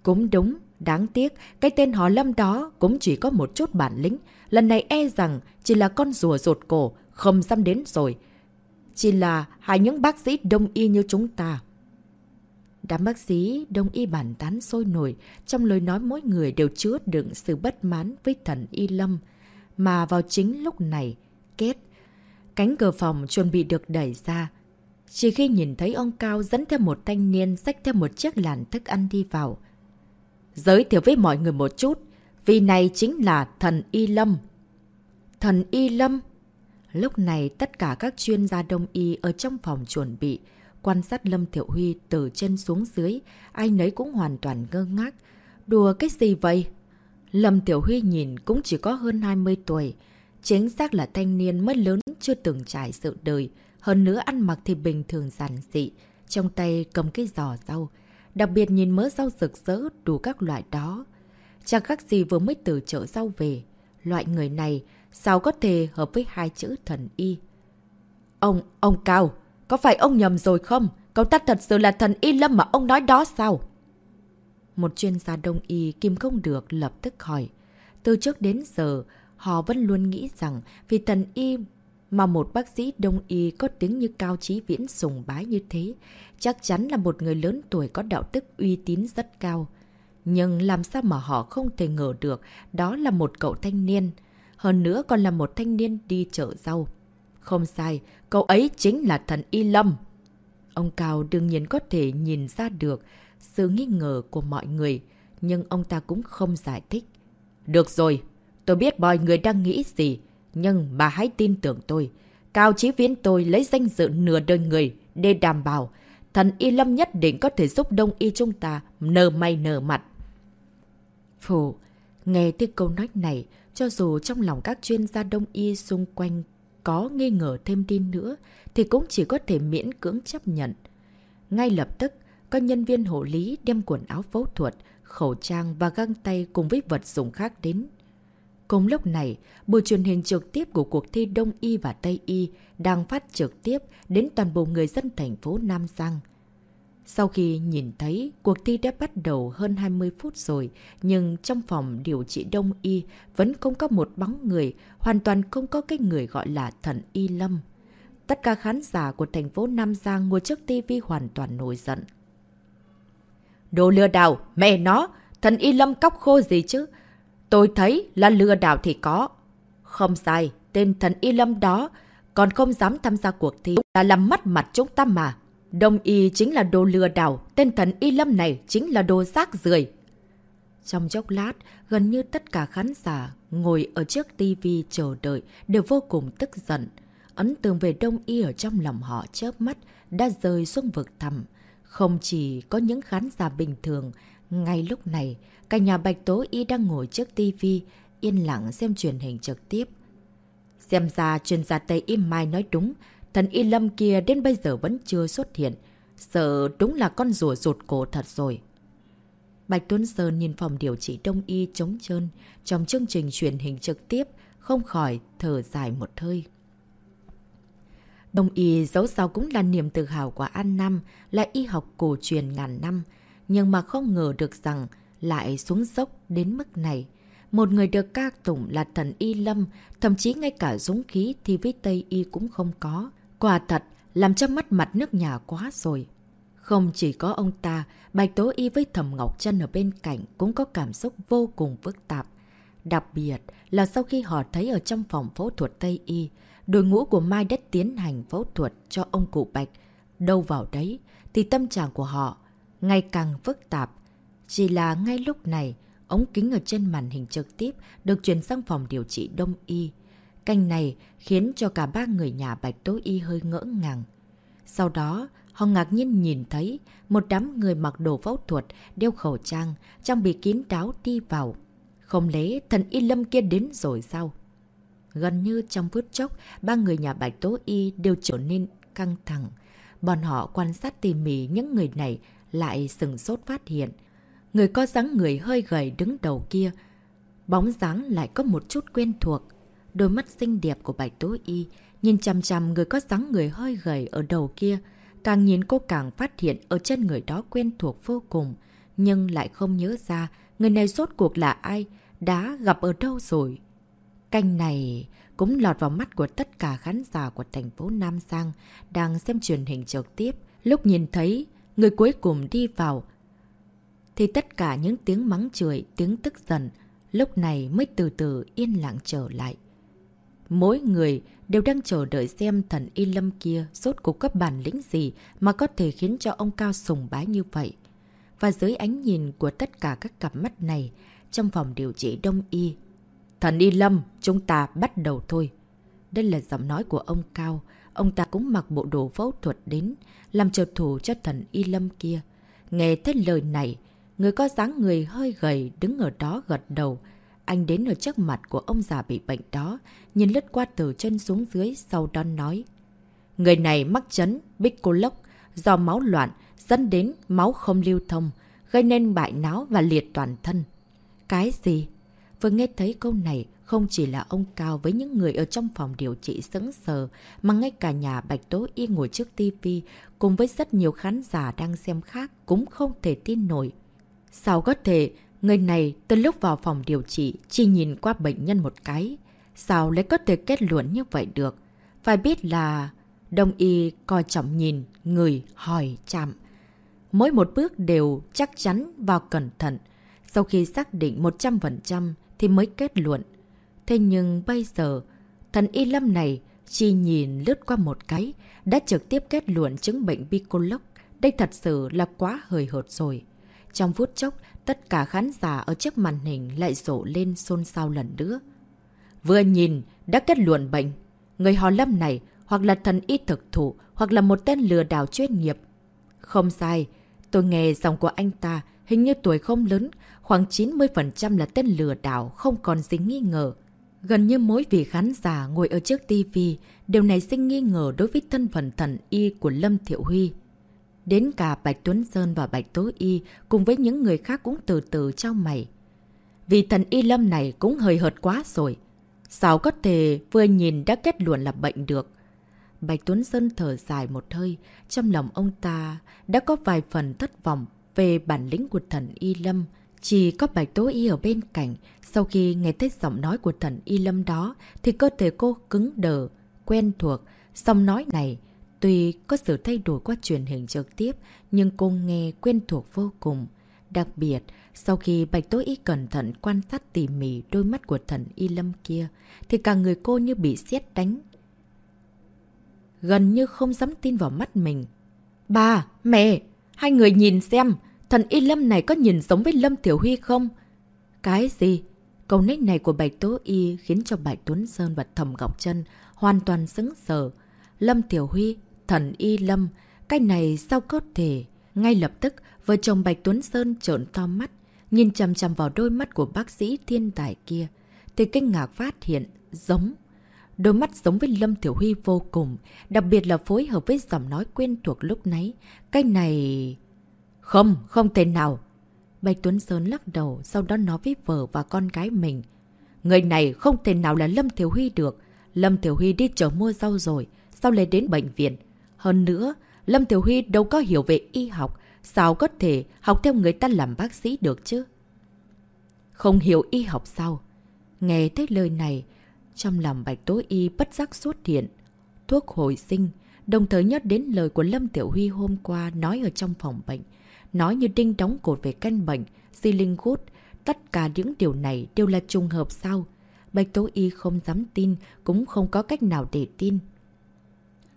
Cũng đúng, đáng tiếc, cái tên họ Lâm đó cũng chỉ có một chút bản lĩnh. Lần này e rằng chỉ là con rùa rột cổ, không dám đến rồi. Chỉ là hai những bác sĩ đông y như chúng ta. Đám bác sĩ đông y bản tán sôi nổi, trong lời nói mỗi người đều chứa đựng sự bất mãn với thần y lâm. Mà vào chính lúc này, kết, cánh cửa phòng chuẩn bị được đẩy ra. Chỉ khi nhìn thấy ông Cao dẫn theo một thanh niên xách theo một chiếc làn thức ăn đi vào. Giới thiệu với mọi người một chút, vì này chính là thần y lâm. Thần y lâm? Lúc này tất cả các chuyên gia đông y ở trong phòng chuẩn bị, Quan sát Lâm Thiệu Huy từ trên xuống dưới, ai nấy cũng hoàn toàn ngơ ngác. Đùa cái gì vậy? Lâm Tiểu Huy nhìn cũng chỉ có hơn 20 tuổi. Chính xác là thanh niên mới lớn chưa từng trải sự đời. Hơn nữa ăn mặc thì bình thường giản dị. Trong tay cầm cái giò rau. Đặc biệt nhìn mớ rau rực rỡ đủ các loại đó. Chẳng khác gì vừa mới từ chợ rau về. Loại người này sao có thể hợp với hai chữ thần y? Ông, ông Cao, có phải ông nhầm rồi không? Cậu ta thật sự là thần y lâm mà ông nói đó sao? Một chuyên gia đông y kim không được lập tức hỏi. Từ trước đến giờ, họ vẫn luôn nghĩ rằng vì thần y mà một bác sĩ đông y có tiếng như cao trí viễn sùng bái như thế, chắc chắn là một người lớn tuổi có đạo đức uy tín rất cao. Nhưng làm sao mà họ không thể ngờ được đó là một cậu thanh niên. Hơn nữa còn là một thanh niên đi chợ rau. Không sai, cậu ấy chính là thần Y Lâm. Ông Cao đương nhiên có thể nhìn ra được sự nghi ngờ của mọi người, nhưng ông ta cũng không giải thích. Được rồi, tôi biết mọi người đang nghĩ gì, nhưng mà hãy tin tưởng tôi. Cao Chí Viễn tôi lấy danh dự nửa đời người để đảm bảo thần Y Lâm nhất định có thể giúp Đông Y chúng ta nở may nở mặt. Phù, nghe tiếng câu nói này, cho dù trong lòng các chuyên gia Đông Y xung quanh có nghi ngờ thêm tin nữa thì cũng chỉ có thể miễn cưỡng chấp nhận. Ngay lập tức, các nhân viên hộ lý đem quần áo phẫu thuật, khẩu trang và găng tay cùng với vật dụng khác đến. Cùng lúc này, buổi truyền hình trực tiếp của cuộc thi Đông Y và Tây Y đang phát trực tiếp đến toàn bộ người dân thành phố Nam Giang. Sau khi nhìn thấy cuộc thi đã bắt đầu hơn 20 phút rồi, nhưng trong phòng điều trị đông y vẫn không có một bóng người, hoàn toàn không có cái người gọi là thần y lâm. Tất cả khán giả của thành phố Nam Giang ngồi trước tivi hoàn toàn nổi giận. Đồ lừa đảo, mẹ nó, thần y lâm cóc khô gì chứ? Tôi thấy là lừa đảo thì có. Không sai, tên thần y lâm đó còn không dám tham gia cuộc thi là làm mất mặt chúng ta mà. Đông y chính là đồ lừa đảo, tên thần y lâm này chính là đồ rác rưởi. Trong chốc lát, gần như tất cả khán giả ngồi ở trước tivi chờ đợi đều vô cùng tức giận. Ấn tượng về đông y ở trong lòng họ chớp mắt đã rơi xuống vực thẳm. Không chỉ có những khán giả bình thường, ngay lúc này, cả nhà Bạch Tố Y đang ngồi trước tivi yên lặng xem truyền hình trực tiếp. Xem ra chuyên gia Tây Y Mai nói đúng, thần Y Lâm kia đến bây giờ vẫn chưa xuất hiện. Sợ đúng là con rùa rụt cổ thật rồi. Bạch Tuấn Sơn nhìn phòng điều trị đông y trống trơn trong chương trình truyền hình trực tiếp, không khỏi thở dài một hơi. Đông y dẫu sao cũng là niềm tự hào của An Nam, là y học cổ truyền ngàn năm, nhưng mà không ngờ được rằng lại xuống dốc đến mức này. Một người được ca tụng là thần y lâm, thậm chí ngay cả dũng khí thì với Tây y cũng không có. Quả thật, làm cho mắt mặt nước nhà quá rồi. Không chỉ có ông ta, Bạch Tố Y với Thẩm Ngọc Trân ở bên cạnh cũng có cảm xúc vô cùng phức tạp. Đặc biệt là sau khi họ thấy ở trong phòng phẫu thuật Tây Y, đội ngũ của Mai đã tiến hành phẫu thuật cho ông cụ Bạch. Đâu vào đấy, thì tâm trạng của họ ngày càng phức tạp. Chỉ là ngay lúc này, ống kính ở trên màn hình trực tiếp được chuyển sang phòng điều trị Đông Y. Canh này khiến cho cả ba người nhà Bạch Tố Y hơi ngỡ ngàng. Sau đó, họ ngạc nhiên nhìn thấy một đám người mặc đồ phẫu thuật, đeo khẩu trang, trang bị kín đáo đi vào. Không lẽ thần Y Lâm kia đến rồi sao? Gần như trong phút chốc, ba người nhà Bạch Tố Y đều trở nên căng thẳng. Bọn họ quan sát tỉ mỉ những người này lại sừng sốt phát hiện. Người có dáng người hơi gầy đứng đầu kia, bóng dáng lại có một chút quen thuộc. Đôi mắt xinh đẹp của Bạch Tố Y nhìn chằm chằm người có dáng người hơi gầy ở đầu kia. Càng nhìn cô càng phát hiện ở chân người đó quen thuộc vô cùng, nhưng lại không nhớ ra người này rốt cuộc là ai, đã gặp ở đâu rồi. Canh này cũng lọt vào mắt của tất cả khán giả của thành phố Nam Giang đang xem truyền hình trực tiếp. Lúc nhìn thấy người cuối cùng đi vào, thì tất cả những tiếng mắng chửi, tiếng tức giận, lúc này mới từ từ yên lặng trở lại. Mỗi người đều đang chờ đợi xem thần Y Lâm kia rốt cuộc cấp bản lĩnh gì mà có thể khiến cho ông Cao sùng bái như vậy. Và dưới ánh nhìn của tất cả các cặp mắt này, trong phòng điều trị đông y. Thần Y Lâm, chúng ta bắt đầu thôi. Đây là giọng nói của ông Cao. Ông ta cũng mặc bộ đồ phẫu thuật đến, làm trợ thủ cho thần Y Lâm kia. Nghe thấy lời này, người có dáng người hơi gầy đứng ở đó gật đầu, anh đến ở trước mặt của ông già bị bệnh đó, nhìn lướt qua từ chân xuống dưới sau đó nói. Người này mắc chấn, bích cô lốc, do máu loạn, dẫn đến máu không lưu thông, gây nên bại não và liệt toàn thân. Cái gì? Vừa nghe thấy câu này, không chỉ là ông Cao với những người ở trong phòng điều trị sững sờ, mà ngay cả nhà Bạch Tố Y ngồi trước tivi cùng với rất nhiều khán giả đang xem khác cũng không thể tin nổi. Sao có thể Người này từ lúc vào phòng điều trị chỉ nhìn qua bệnh nhân một cái. Sao lại có thể kết luận như vậy được? Phải biết là đông y coi trọng nhìn, người, hỏi, chạm. Mỗi một bước đều chắc chắn và cẩn thận. Sau khi xác định 100% thì mới kết luận. Thế nhưng bây giờ, thần y lâm này chỉ nhìn lướt qua một cái, đã trực tiếp kết luận chứng bệnh Piccoloc. Đây thật sự là quá hời hợt rồi. Trong phút chốc, tất cả khán giả ở trước màn hình lại rổ lên xôn xao lần nữa. Vừa nhìn, đã kết luận bệnh. Người họ lâm này hoặc là thần y thực thụ hoặc là một tên lừa đảo chuyên nghiệp. Không sai, tôi nghe giọng của anh ta hình như tuổi không lớn, khoảng 90% là tên lừa đảo không còn dính nghi ngờ. Gần như mỗi vị khán giả ngồi ở trước tivi đều này sinh nghi ngờ đối với thân phận thần y của Lâm Thiệu Huy. Đến cả Bạch Tuấn Sơn và Bạch Tố Y cùng với những người khác cũng từ từ trao mày. Vì thần Y Lâm này cũng hơi hợt quá rồi. Sao có thể vừa nhìn đã kết luận là bệnh được. Bạch Tuấn Sơn thở dài một hơi, trong lòng ông ta đã có vài phần thất vọng về bản lĩnh của thần Y Lâm. Chỉ có Bạch Tố Y ở bên cạnh, sau khi nghe thấy giọng nói của thần Y Lâm đó, thì cơ thể cô cứng đờ, quen thuộc. Giọng nói này, tuy có sự thay đổi qua truyền hình trực tiếp, nhưng cô nghe quen thuộc vô cùng. Đặc biệt, sau khi Bạch Tố Y cẩn thận quan sát tỉ mỉ đôi mắt của thần Y Lâm kia, thì cả người cô như bị siết đánh. Gần như không dám tin vào mắt mình. Bà, mẹ, hai người nhìn xem, thần Y Lâm này có nhìn giống với Lâm Tiểu Huy không? Cái gì? Câu nét này của Bạch Tố Y khiến cho Bạch Tuấn Sơn và Thầm Ngọc chân hoàn toàn sững sờ. Lâm Tiểu Huy, thần Y Lâm, cái này sao có thể? Ngay lập tức, vợ chồng Bạch Tuấn Sơn trợn to mắt, nhìn chằm chằm vào đôi mắt của bác sĩ thiên tài kia, thì kinh ngạc phát hiện giống. Đôi mắt giống với Lâm Tiểu Huy vô cùng, đặc biệt là phối hợp với giọng nói quen thuộc lúc nãy. Cái này... Không, không thể nào. Bạch Tuấn Sơn lắc đầu, sau đó nói với vợ và con gái mình. Người này không thể nào là Lâm Tiểu Huy được. Lâm Tiểu Huy đi chợ mua rau rồi, sao lại đến bệnh viện? Hơn nữa, Lâm Tiểu Huy đâu có hiểu về y học, sao có thể học theo người ta làm bác sĩ được chứ? Không hiểu y học sao? Nghe thấy lời này, trong lòng Bạch Tố Y bất giác xuất hiện. Thuốc hồi sinh, đồng thời nhớ đến lời của Lâm Tiểu Huy hôm qua nói ở trong phòng bệnh. Nói như đinh đóng cột về căn bệnh, si linh gút. Tất cả những điều này đều là trùng hợp sao? Bạch Tố Y không dám tin, cũng không có cách nào để tin.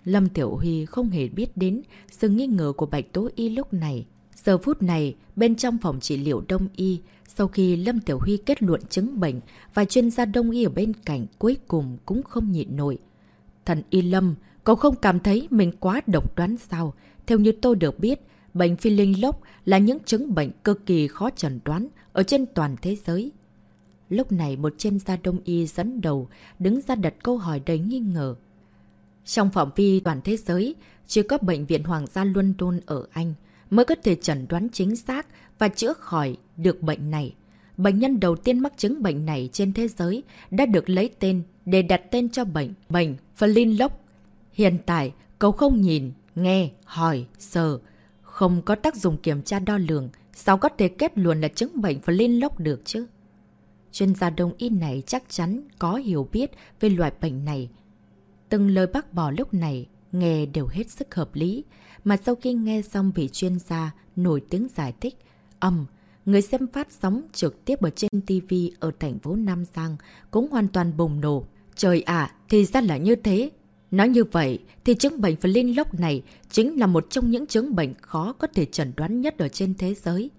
Lâm Tiểu Huy không hề biết đến sự nghi ngờ của Bạch Tố Y lúc này. Giờ phút này, bên trong phòng trị liệu Đông Y, sau khi Lâm Tiểu Huy kết luận chứng bệnh và chuyên gia Đông Y ở bên cạnh cuối cùng cũng không nhịn nổi. Thần Y Lâm, cậu không cảm thấy mình quá độc đoán sao? Theo như tôi được biết, bệnh phi linh lốc là những chứng bệnh cực kỳ khó chẩn đoán ở trên toàn thế giới. Lúc này một chuyên gia Đông Y dẫn đầu đứng ra đặt câu hỏi đầy nghi ngờ. Trong phạm vi toàn thế giới, chỉ có Bệnh viện Hoàng gia London ở Anh mới có thể chẩn đoán chính xác và chữa khỏi được bệnh này. Bệnh nhân đầu tiên mắc chứng bệnh này trên thế giới đã được lấy tên để đặt tên cho bệnh, bệnh Flinlock. Hiện tại, cậu không nhìn, nghe, hỏi, sờ, không có tác dụng kiểm tra đo lường, sao có thể kết luận là chứng bệnh Flinlock được chứ? Chuyên gia đông y này chắc chắn có hiểu biết về loại bệnh này, Từng lời bác bỏ lúc này nghe đều hết sức hợp lý, mà sau khi nghe xong vị chuyên gia nổi tiếng giải thích, âm, người xem phát sóng trực tiếp ở trên TV ở thành phố Nam Giang cũng hoàn toàn bùng nổ. Trời ạ, thì ra là như thế. Nói như vậy, thì chứng bệnh Flynn lốc này chính là một trong những chứng bệnh khó có thể chẩn đoán nhất ở trên thế giới.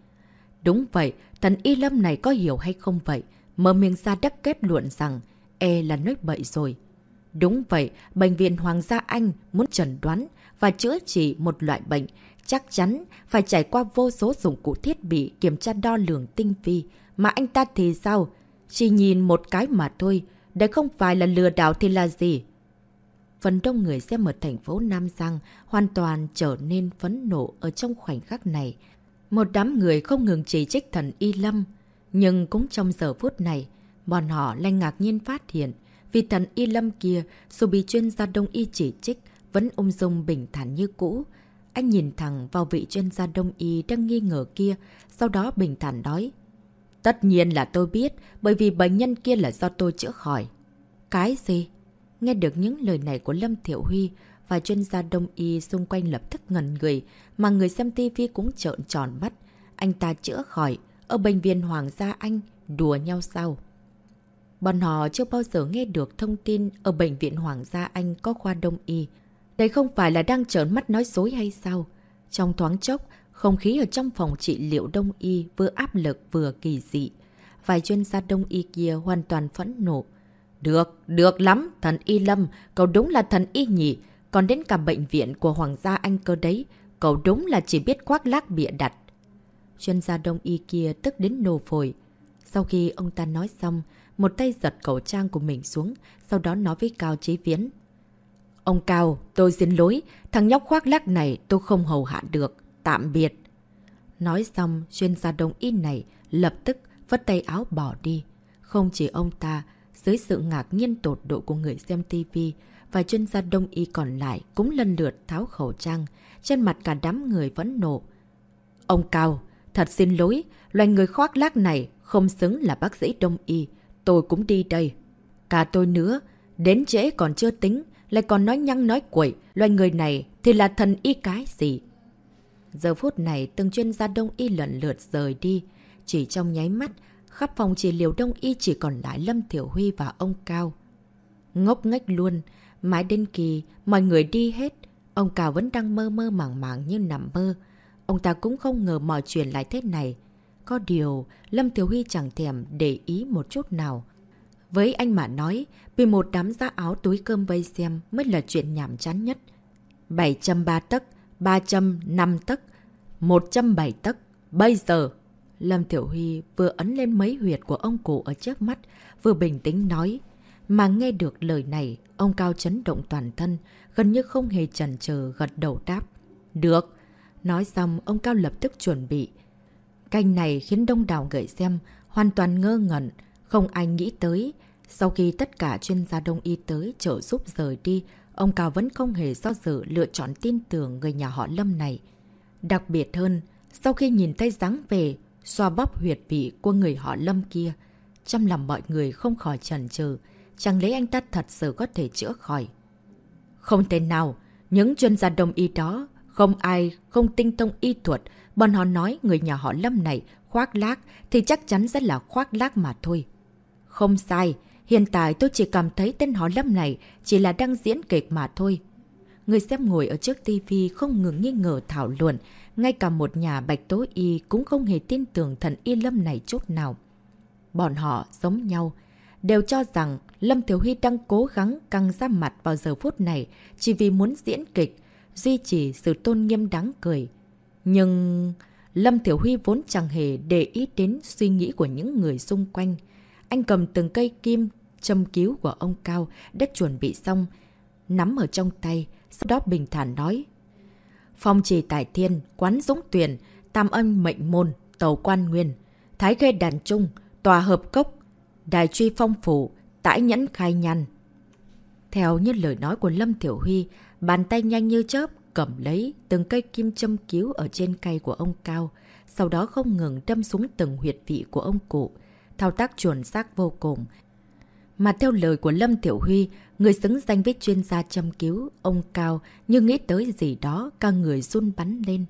Đúng vậy, thần Y Lâm này có hiểu hay không vậy? Mở miệng ra đắc kết luận rằng, e là nói bậy rồi. Đúng vậy, Bệnh viện Hoàng gia Anh muốn chẩn đoán và chữa trị một loại bệnh, chắc chắn phải trải qua vô số dụng cụ thiết bị kiểm tra đo lường tinh vi. Mà anh ta thì sao? Chỉ nhìn một cái mà thôi, đấy không phải là lừa đảo thì là gì? Phần đông người xem ở thành phố Nam Giang hoàn toàn trở nên phấn nộ ở trong khoảnh khắc này. Một đám người không ngừng chỉ trích thần Y Lâm. Nhưng cũng trong giờ phút này, bọn họ lại ngạc nhiên phát hiện vì thần y lâm kia, dù bị chuyên gia đông y chỉ trích, vẫn ung dung bình thản như cũ. Anh nhìn thẳng vào vị chuyên gia đông y đang nghi ngờ kia, sau đó bình thản nói. Tất nhiên là tôi biết, bởi vì bệnh nhân kia là do tôi chữa khỏi. Cái gì? Nghe được những lời này của Lâm Thiệu Huy và chuyên gia đông y xung quanh lập tức ngần người, mà người xem tivi cũng trợn tròn mắt. Anh ta chữa khỏi, ở bệnh viện Hoàng gia Anh, đùa nhau sao? Bọn họ chưa bao giờ nghe được thông tin ở Bệnh viện Hoàng gia Anh có khoa đông y. Đây không phải là đang trợn mắt nói dối hay sao? Trong thoáng chốc, không khí ở trong phòng trị liệu đông y vừa áp lực vừa kỳ dị. Vài chuyên gia đông y kia hoàn toàn phẫn nộ. Được, được lắm, thần y lâm, cậu đúng là thần y nhỉ. Còn đến cả bệnh viện của Hoàng gia Anh cơ đấy, cậu đúng là chỉ biết khoác lác bịa đặt. Chuyên gia đông y kia tức đến nổ phổi. Sau khi ông ta nói xong, một tay giật khẩu trang của mình xuống, sau đó nói với Cao Chí Viễn. Ông Cao, tôi xin lỗi, thằng nhóc khoác lác này tôi không hầu hạ được, tạm biệt. Nói xong, chuyên gia đông y này lập tức vất tay áo bỏ đi. Không chỉ ông ta, dưới sự ngạc nhiên tột độ của người xem TV, và chuyên gia đông y còn lại cũng lần lượt tháo khẩu trang. Trên mặt cả đám người vẫn nổ. Ông Cao, thật xin lỗi, loài người khoác lác này không xứng là bác sĩ đông y. Tôi cũng đi đây. Cả tôi nữa, đến trễ còn chưa tính, lại còn nói nhăng nói quậy, loài người này thì là thần y cái gì? Giờ phút này từng chuyên gia đông y lần lượt rời đi. Chỉ trong nháy mắt, khắp phòng trị liều đông y chỉ còn lại Lâm Thiểu Huy và ông Cao. Ngốc nghếch luôn, mãi đến kỳ mọi người đi hết, ông Cao vẫn đang mơ mơ màng màng như nằm mơ. Ông ta cũng không ngờ mọi chuyện lại thế này. Có điều, Lâm Thiếu Huy chẳng thèm để ý một chút nào. Với anh mà nói, vì một đám giá áo túi cơm vây xem mới là chuyện nhảm chán nhất. 703 tấc, 305 tấc, 107 tấc. Bây giờ, Lâm Tiểu Huy vừa ấn lên mấy huyệt của ông cụ ở trước mắt, vừa bình tĩnh nói. Mà nghe được lời này, ông Cao chấn động toàn thân, gần như không hề chần chờ gật đầu đáp. Được. Nói xong, ông Cao lập tức chuẩn bị. Canh này khiến đông đảo người xem hoàn toàn ngơ ngẩn, không ai nghĩ tới. Sau khi tất cả chuyên gia đông y tới trợ giúp rời đi, ông Cao vẫn không hề do dự lựa chọn tin tưởng người nhà họ Lâm này. Đặc biệt hơn, sau khi nhìn thấy dáng về, xoa bóp huyệt vị của người họ Lâm kia, trong lòng mọi người không khỏi chần chừ chẳng lấy anh ta thật sự có thể chữa khỏi. Không thể nào, những chuyên gia đông y đó, không ai không tinh thông y thuật, bọn họ nói người nhà họ Lâm này khoác lác thì chắc chắn rất là khoác lác mà thôi. Không sai, hiện tại tôi chỉ cảm thấy tên họ Lâm này chỉ là đang diễn kịch mà thôi. Người xem ngồi ở trước tivi không ngừng nghi ngờ thảo luận, ngay cả một nhà bạch tố y cũng không hề tin tưởng thần y Lâm này chút nào. Bọn họ giống nhau, đều cho rằng Lâm Thiếu Huy đang cố gắng căng ra mặt vào giờ phút này chỉ vì muốn diễn kịch, duy trì sự tôn nghiêm đáng cười. Nhưng Lâm Thiểu Huy vốn chẳng hề để ý đến suy nghĩ của những người xung quanh. Anh cầm từng cây kim châm cứu của ông Cao đã chuẩn bị xong, nắm ở trong tay, sau đó bình thản nói. Phong trì tại thiên, quán dũng tuyển, tam âm mệnh môn, tàu quan nguyên, thái ghê đàn trung, tòa hợp cốc, đài truy phong phủ, tãi nhẫn khai nhăn. Theo như lời nói của Lâm Thiểu Huy, bàn tay nhanh như chớp cầm lấy từng cây kim châm cứu ở trên cây của ông Cao, sau đó không ngừng đâm xuống từng huyệt vị của ông cụ. Thao tác chuẩn xác vô cùng. Mà theo lời của Lâm Tiểu Huy, người xứng danh với chuyên gia châm cứu, ông Cao như nghĩ tới gì đó, cả người run bắn lên.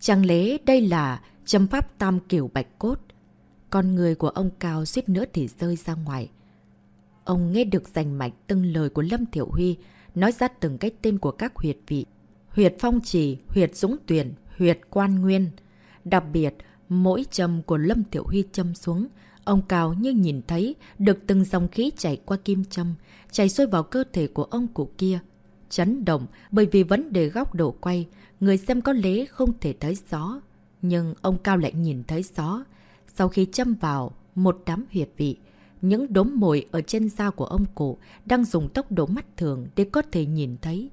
Chẳng lẽ đây là châm pháp tam kiểu bạch cốt? Con người của ông Cao suýt nữa thì rơi ra ngoài. Ông nghe được rành mạch từng lời của Lâm Thiểu Huy, nói ra từng cái tên của các huyệt vị. Huyệt phong trì, huyệt dũng tuyển, huyệt quan nguyên. Đặc biệt, mỗi châm của Lâm Tiểu Huy châm xuống, ông Cao như nhìn thấy được từng dòng khí chảy qua kim châm, chảy xuôi vào cơ thể của ông cụ kia. Chấn động bởi vì vấn đề góc độ quay, người xem có lẽ không thể thấy rõ. Nhưng ông Cao lại nhìn thấy rõ. Sau khi châm vào một đám huyệt vị, những đốm mồi ở trên da của ông cụ đang dùng tốc độ mắt thường để có thể nhìn thấy.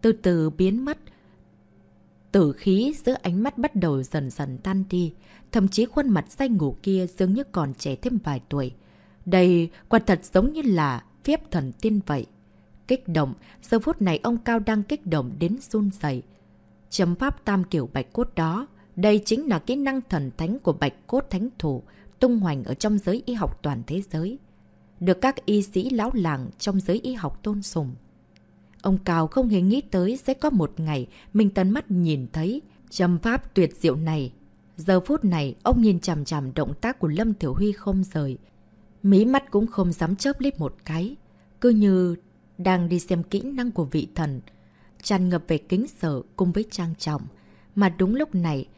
Từ từ biến mất. Tử khí giữa ánh mắt bắt đầu dần dần tan đi. Thậm chí khuôn mặt say ngủ kia dường như còn trẻ thêm vài tuổi. Đây quả thật giống như là phép thần tiên vậy. Kích động, giờ phút này ông Cao đang kích động đến run dày. Chấm pháp tam kiểu bạch cốt đó, đây chính là kỹ năng thần thánh của bạch cốt thánh thủ, tung hoành ở trong giới y học toàn thế giới. Được các y sĩ lão làng trong giới y học tôn sùng. Ông Cao không hề nghĩ tới sẽ có một ngày mình tấn mắt nhìn thấy châm pháp tuyệt diệu này. Giờ phút này, ông nhìn chằm chằm động tác của Lâm Tiểu Huy không rời. Mí mắt cũng không dám chớp lít một cái. Cứ như đang đi xem kỹ năng của vị thần. tràn ngập về kính sợ cùng với trang trọng. Mà đúng lúc này,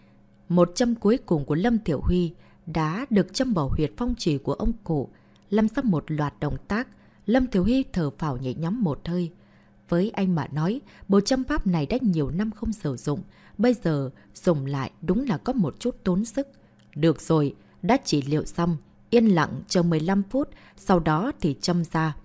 một châm cuối cùng của Lâm Tiểu Huy đã được châm bầu huyệt phong trì của ông cụ. Lâm sau một loạt động tác, Lâm Thiếu Hy thở phào nhẹ nhóm một hơi. Với anh mà nói, bộ châm pháp này đã nhiều năm không sử dụng. Bây giờ dùng lại đúng là có một chút tốn sức. Được rồi, đã chỉ liệu xong, yên lặng chờ 15 phút, sau đó thì châm ra.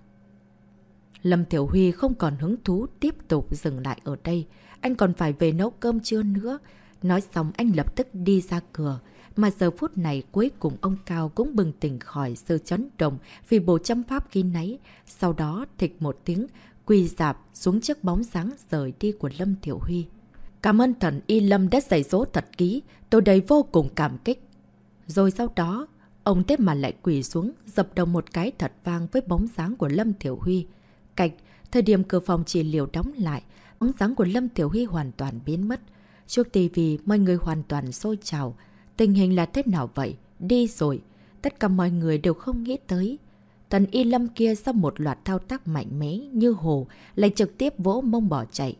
Lâm Thiểu Huy không còn hứng thú tiếp tục dừng lại ở đây. Anh còn phải về nấu cơm trưa nữa. Nói xong anh lập tức đi ra cửa. Mà giờ phút này cuối cùng ông Cao cũng bừng tỉnh khỏi sự chấn động vì bộ châm pháp khi nấy. Sau đó thịch một tiếng, quỳ dạp xuống chiếc bóng sáng rời đi của Lâm Thiểu Huy. Cảm ơn thần Y Lâm đã dạy dỗ thật kỹ, tôi đầy vô cùng cảm kích. Rồi sau đó, ông tiếp mà lại quỳ xuống, dập đầu một cái thật vang với bóng dáng của Lâm Thiểu Huy. Cạch, thời điểm cửa phòng trị liệu đóng lại, bóng dáng của Lâm Thiểu Huy hoàn toàn biến mất. Trước tivi mọi người hoàn toàn sôi trào. Tình hình là thế nào vậy? Đi rồi. Tất cả mọi người đều không nghĩ tới. Tần y lâm kia sau một loạt thao tác mạnh mẽ như hồ lại trực tiếp vỗ mông bỏ chạy.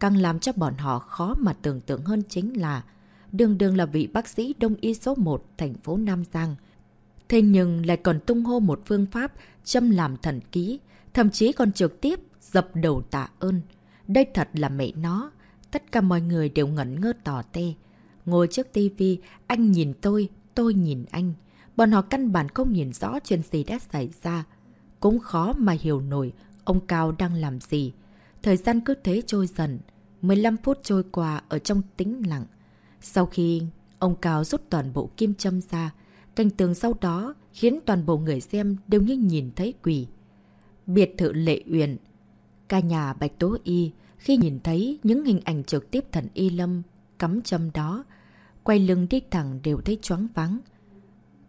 Càng làm cho bọn họ khó mà tưởng tượng hơn chính là đường đường là vị bác sĩ đông y số 1 thành phố Nam Giang. Thế nhưng lại còn tung hô một phương pháp châm làm thần ký, thậm chí còn trực tiếp dập đầu tạ ơn. Đây thật là mẹ nó. Tất cả mọi người đều ngẩn ngơ tỏ tê. Ngồi trước tivi, anh nhìn tôi, tôi nhìn anh. Bọn họ căn bản không nhìn rõ chuyện gì đã xảy ra. Cũng khó mà hiểu nổi ông Cao đang làm gì. Thời gian cứ thế trôi dần. 15 phút trôi qua ở trong tĩnh lặng. Sau khi ông Cao rút toàn bộ kim châm ra, cảnh tường sau đó khiến toàn bộ người xem đều như nhìn thấy quỷ. Biệt thự Lệ Uyển Cả nhà Bạch Tố Y khi nhìn thấy những hình ảnh trực tiếp thần Y Lâm cắm châm đó, quay lưng đi thẳng đều thấy choáng vắng.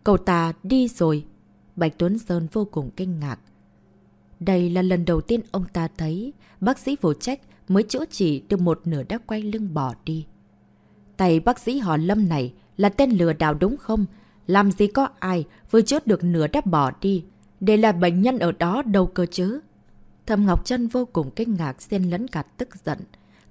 Cậu ta đi rồi. Bạch Tuấn Sơn vô cùng kinh ngạc. Đây là lần đầu tiên ông ta thấy bác sĩ phụ trách mới chữa trị được một nửa đã quay lưng bỏ đi. Tay bác sĩ họ Lâm này là tên lừa đảo đúng không? Làm gì có ai vừa chữa được nửa đã bỏ đi. Để là bệnh nhân ở đó đâu cơ chứ? Thầm Ngọc Trân vô cùng kinh ngạc xen lẫn cả tức giận.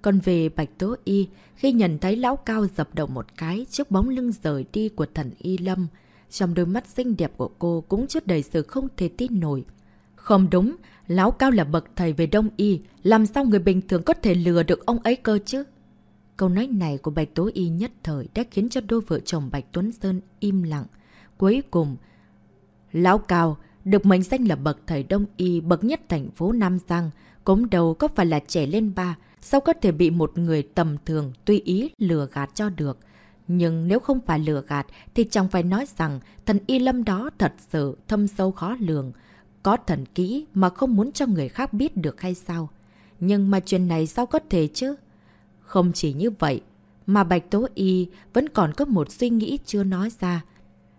Còn về Bạch Tố Y, khi nhận thấy lão cao dập đầu một cái trước bóng lưng rời đi của thần Y Lâm, trong đôi mắt xinh đẹp của cô cũng chất đầy sự không thể tin nổi. Không đúng, lão cao là bậc thầy về đông y, làm sao người bình thường có thể lừa được ông ấy cơ chứ? Câu nói này của Bạch Tố Y nhất thời đã khiến cho đôi vợ chồng Bạch Tuấn Sơn im lặng. Cuối cùng, lão cao được mệnh danh là bậc thầy đông y bậc nhất thành phố Nam Giang, cũng đầu có phải là trẻ lên ba, sao có thể bị một người tầm thường tùy ý lừa gạt cho được. Nhưng nếu không phải lừa gạt thì chẳng phải nói rằng thần y lâm đó thật sự thâm sâu khó lường, có thần kỹ mà không muốn cho người khác biết được hay sao. Nhưng mà chuyện này sao có thể chứ? Không chỉ như vậy, mà Bạch Tố Y vẫn còn có một suy nghĩ chưa nói ra.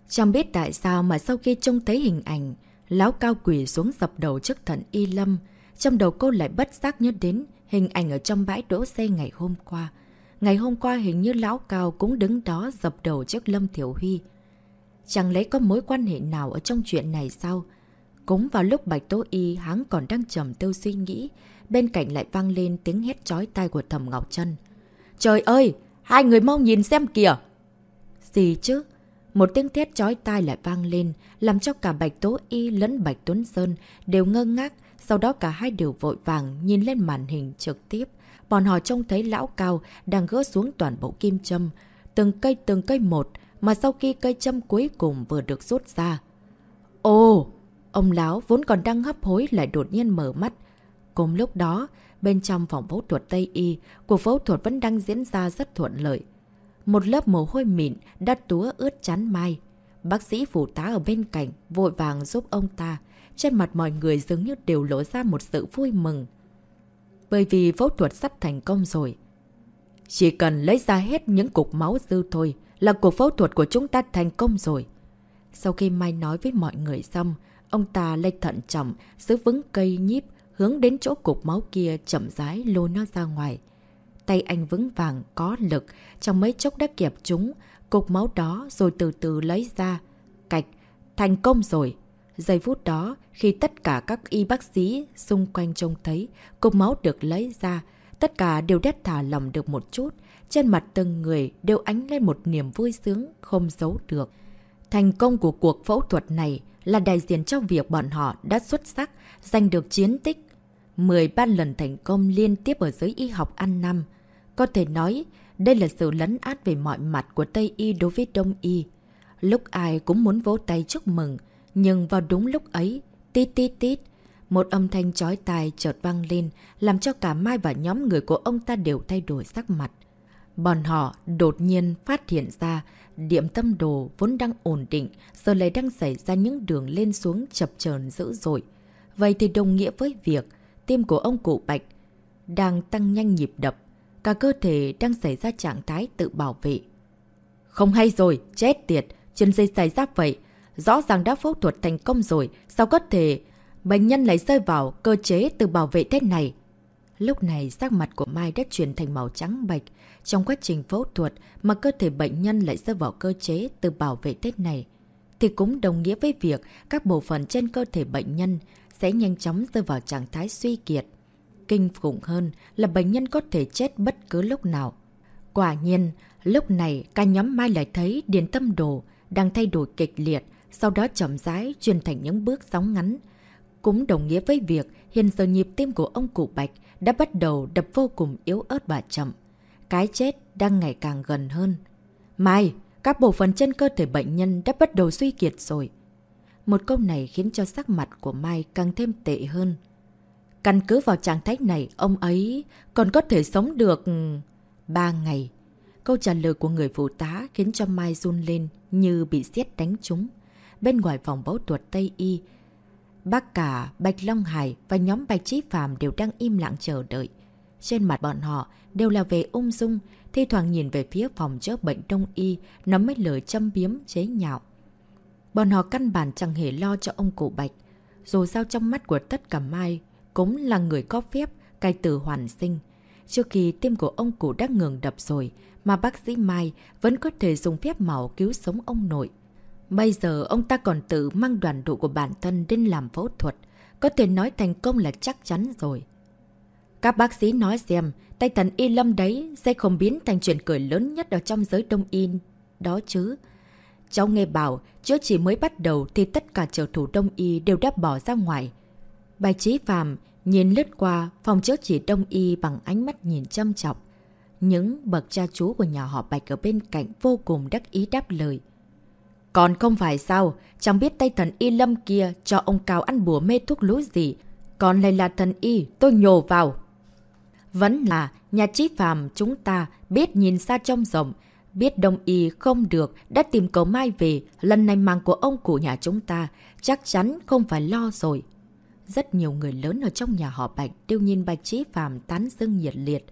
Chẳng biết tại sao mà sau khi trông thấy hình ảnh, lão cao quỷ xuống dập đầu trước thần Y Lâm, trong đầu cô lại bất giác nhớ đến hình ảnh ở trong bãi đỗ xe ngày hôm qua. Ngày hôm qua hình như lão cao cũng đứng đó dập đầu trước Lâm Thiểu Huy. Chẳng lấy có mối quan hệ nào ở trong chuyện này sao? Cũng vào lúc Bạch Tố Y hắn còn đang trầm tư suy nghĩ, bên cạnh lại vang lên tiếng hét chói tai của thẩm Ngọc Trân. Trời ơi! Hai người mau nhìn xem kìa! Gì chứ? Một tiếng thét chói tai lại vang lên, làm cho cả Bạch Tố Y lẫn Bạch Tuấn Sơn đều ngơ ngác, sau đó cả hai đều vội vàng nhìn lên màn hình trực tiếp. Bọn họ trông thấy lão cao đang gỡ xuống toàn bộ kim châm, từng cây từng cây một, mà sau khi cây châm cuối cùng vừa được rút ra. Ồ! Ông lão vốn còn đang hấp hối lại đột nhiên mở mắt. Cùng lúc đó, bên trong phòng phẫu thuật Tây Y, cuộc phẫu thuật vẫn đang diễn ra rất thuận lợi. Một lớp mồ hôi mịn đã túa ướt chán mai. Bác sĩ phụ tá ở bên cạnh vội vàng giúp ông ta. Trên mặt mọi người dường như đều lộ ra một sự vui mừng. Bởi vì phẫu thuật sắp thành công rồi. Chỉ cần lấy ra hết những cục máu dư thôi là cuộc phẫu thuật của chúng ta thành công rồi. Sau khi Mai nói với mọi người xong, ông ta lây thận trọng, giữ vững cây nhíp, hướng đến chỗ cục máu kia chậm rãi lôi nó ra ngoài. Tay anh vững vàng, có lực, trong mấy chốc đã kẹp chúng, cục máu đó rồi từ từ lấy ra. Cạch, thành công rồi. Giây phút đó, khi tất cả các y bác sĩ xung quanh trông thấy cục máu được lấy ra, tất cả đều đét thả lòng được một chút. Trên mặt từng người đều ánh lên một niềm vui sướng không giấu được. Thành công của cuộc phẫu thuật này là đại diện cho việc bọn họ đã xuất sắc, giành được chiến tích. 13 lần thành công liên tiếp ở giới y học ăn năm. Có thể nói, đây là sự lấn át về mọi mặt của Tây Y đối với Đông Y. Lúc ai cũng muốn vỗ tay chúc mừng, nhưng vào đúng lúc ấy, tít tít tít, một âm thanh chói tai chợt vang lên, làm cho cả Mai và nhóm người của ông ta đều thay đổi sắc mặt. Bọn họ đột nhiên phát hiện ra điểm tâm đồ vốn đang ổn định, giờ lại đang xảy ra những đường lên xuống chập chờn dữ dội. Vậy thì đồng nghĩa với việc tim của ông cụ Bạch đang tăng nhanh nhịp đập. Cả cơ thể đang xảy ra trạng thái tự bảo vệ. Không hay rồi, chết tiệt, chân dây xảy ra vậy. Rõ ràng đã phẫu thuật thành công rồi, sao có thể bệnh nhân lại rơi vào cơ chế từ bảo vệ thế này? Lúc này sắc mặt của Mai đã chuyển thành màu trắng bạch. Trong quá trình phẫu thuật mà cơ thể bệnh nhân lại rơi vào cơ chế từ bảo vệ tết này, thì cũng đồng nghĩa với việc các bộ phận trên cơ thể bệnh nhân sẽ nhanh chóng rơi vào trạng thái suy kiệt. Kinh khủng hơn là bệnh nhân có thể chết bất cứ lúc nào. Quả nhiên, lúc này cả nhóm Mai lại thấy điền tâm đồ đang thay đổi kịch liệt, sau đó chậm rãi truyền thành những bước sóng ngắn. Cũng đồng nghĩa với việc hiện giờ nhịp tim của ông cụ Bạch đã bắt đầu đập vô cùng yếu ớt và chậm. Cái chết đang ngày càng gần hơn. Mai, các bộ phận trên cơ thể bệnh nhân đã bắt đầu suy kiệt rồi. Một câu này khiến cho sắc mặt của Mai càng thêm tệ hơn. Căn cứ vào trạng thái này, ông ấy còn có thể sống được... Ừ, ba ngày. Câu trả lời của người phụ tá khiến cho Mai run lên như bị xiết đánh trúng. Bên ngoài phòng phẫu thuật Tây Y, bác cả Bạch Long Hải và nhóm Bạch Trí Phạm đều đang im lặng chờ đợi. Trên mặt bọn họ đều là về ung dung, thi thoảng nhìn về phía phòng chữa bệnh Đông Y, nó mấy lời châm biếm, chế nhạo. Bọn họ căn bản chẳng hề lo cho ông cụ Bạch. Dù sao trong mắt của tất cả Mai cũng là người có phép, cai tử hoàn sinh. Trước khi tim của ông cụ đã ngừng đập rồi, mà bác sĩ Mai vẫn có thể dùng phép màu cứu sống ông nội. Bây giờ ông ta còn tự mang đoàn đội của bản thân đến làm phẫu thuật, có thể nói thành công là chắc chắn rồi. Các bác sĩ nói xem, tay thần y lâm đấy sẽ không biến thành chuyện cười lớn nhất ở trong giới đông y đó chứ. Cháu nghe bảo, chữa chỉ mới bắt đầu thì tất cả trợ thủ đông y đều đã bỏ ra ngoài. Bài trí phàm nhìn lướt qua phòng chữa chỉ đông y bằng ánh mắt nhìn châm chọc. Những bậc cha chú của nhà họ Bạch ở bên cạnh vô cùng đắc ý đáp lời. Còn không phải sao, chẳng biết tay thần y lâm kia cho ông Cao ăn bùa mê thuốc lú gì. Còn này là thần y, tôi nhổ vào. Vẫn là nhà trí phàm chúng ta biết nhìn xa trông rộng, biết đông y không được, đã tìm cầu mai về, lần này mang của ông cụ nhà chúng ta chắc chắn không phải lo rồi. Rất nhiều người lớn ở trong nhà họ Bạch đều nhìn Bạch Trí Phàm tán dương nhiệt liệt.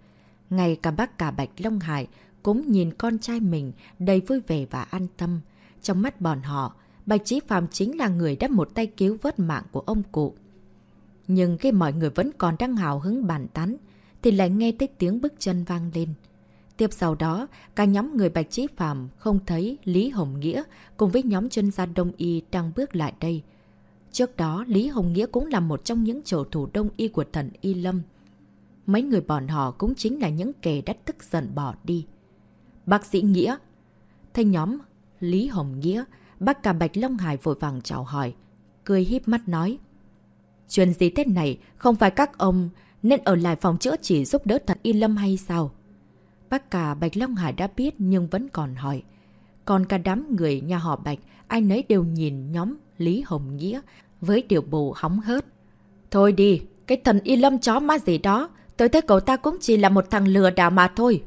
Ngay cả bác cả Bạch Long Hải cũng nhìn con trai mình đầy vui vẻ và an tâm. Trong mắt bọn họ, Bạch Trí Phàm chính là người đã một tay cứu vớt mạng của ông cụ. Nhưng khi mọi người vẫn còn đang hào hứng bàn tán, thì lại nghe thấy tiếng bước chân vang lên. Tiếp sau đó, cả nhóm người Bạch Trí Phạm không thấy Lý Hồng Nghĩa cùng với nhóm chuyên gia Đông Y đang bước lại đây. Trước đó, Lý Hồng Nghĩa cũng là một trong những trổ thủ Đông Y của thần Y Lâm. Mấy người bọn họ cũng chính là những kẻ đã tức giận bỏ đi. Bác sĩ Nghĩa Thấy nhóm Lý Hồng Nghĩa, bác cả Bạch Long Hải vội vàng chào hỏi, cười híp mắt nói. Chuyện gì thế này, không phải các ông nên ở lại phòng chữa chỉ giúp đỡ thần Y Lâm hay sao? Bác cả Bạch Long Hải đã biết nhưng vẫn còn hỏi. Còn cả đám người nhà họ Bạch, ai nấy đều nhìn nhóm Lý Hồng Nghĩa với điều bù hóng hớt. Thôi đi, cái thần y lâm chó má gì đó, tôi thấy cậu ta cũng chỉ là một thằng lừa đảo mà thôi.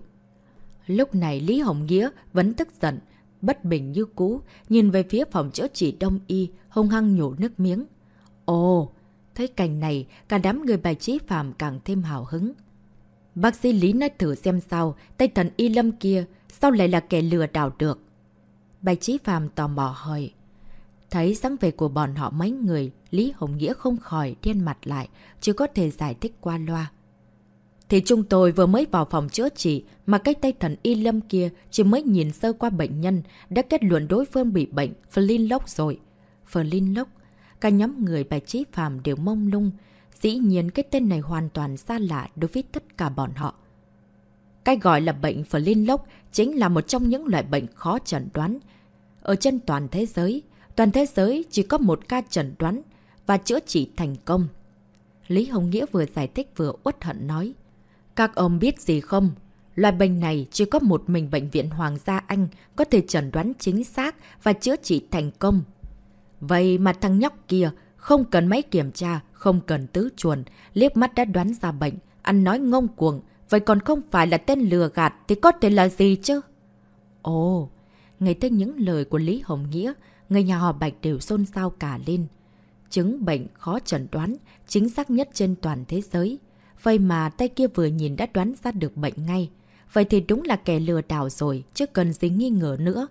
Lúc này Lý Hồng Nghĩa vẫn tức giận, bất bình như cũ, nhìn về phía phòng chữa trị đông y, hung hăng nhổ nước miếng. Ồ, thấy cảnh này, cả đám người bài trí phàm càng thêm hào hứng. Bác sĩ Lý nói thử xem sao, tay thần y lâm kia, sao lại là kẻ lừa đảo được? bài Trí phàm tò mò hỏi. Thấy sáng về của bọn họ mấy người, Lý Hồng Nghĩa không khỏi điên mặt lại, chứ có thể giải thích qua loa. Thì chúng tôi vừa mới vào phòng chữa trị, mà cái tay thần y lâm kia chỉ mới nhìn sơ qua bệnh nhân, đã kết luận đối phương bị bệnh Flinlock rồi. Flinlock, cả nhóm người bài trí phàm đều mông lung, Dĩ nhiên cái tên này hoàn toàn xa lạ đối với tất cả bọn họ. Cái gọi là bệnh Flinlock chính là một trong những loại bệnh khó chẩn đoán. Ở trên toàn thế giới, toàn thế giới chỉ có một ca chẩn đoán và chữa trị thành công. Lý Hồng Nghĩa vừa giải thích vừa uất hận nói. Các ông biết gì không? Loại bệnh này chỉ có một mình Bệnh viện Hoàng gia Anh có thể chẩn đoán chính xác và chữa trị thành công. Vậy mà thằng nhóc kia không cần máy kiểm tra, không cần tứ chuồn, liếc mắt đã đoán ra bệnh, ăn nói ngông cuồng, vậy còn không phải là tên lừa gạt thì có thể là gì chứ? Ồ, nghe tới những lời của Lý Hồng Nghĩa, người nhà họ Bạch đều xôn xao cả lên. chứng bệnh khó chẩn đoán, chính xác nhất trên toàn thế giới. Vậy mà tay kia vừa nhìn đã đoán ra được bệnh ngay. Vậy thì đúng là kẻ lừa đảo rồi, chứ cần gì nghi ngờ nữa.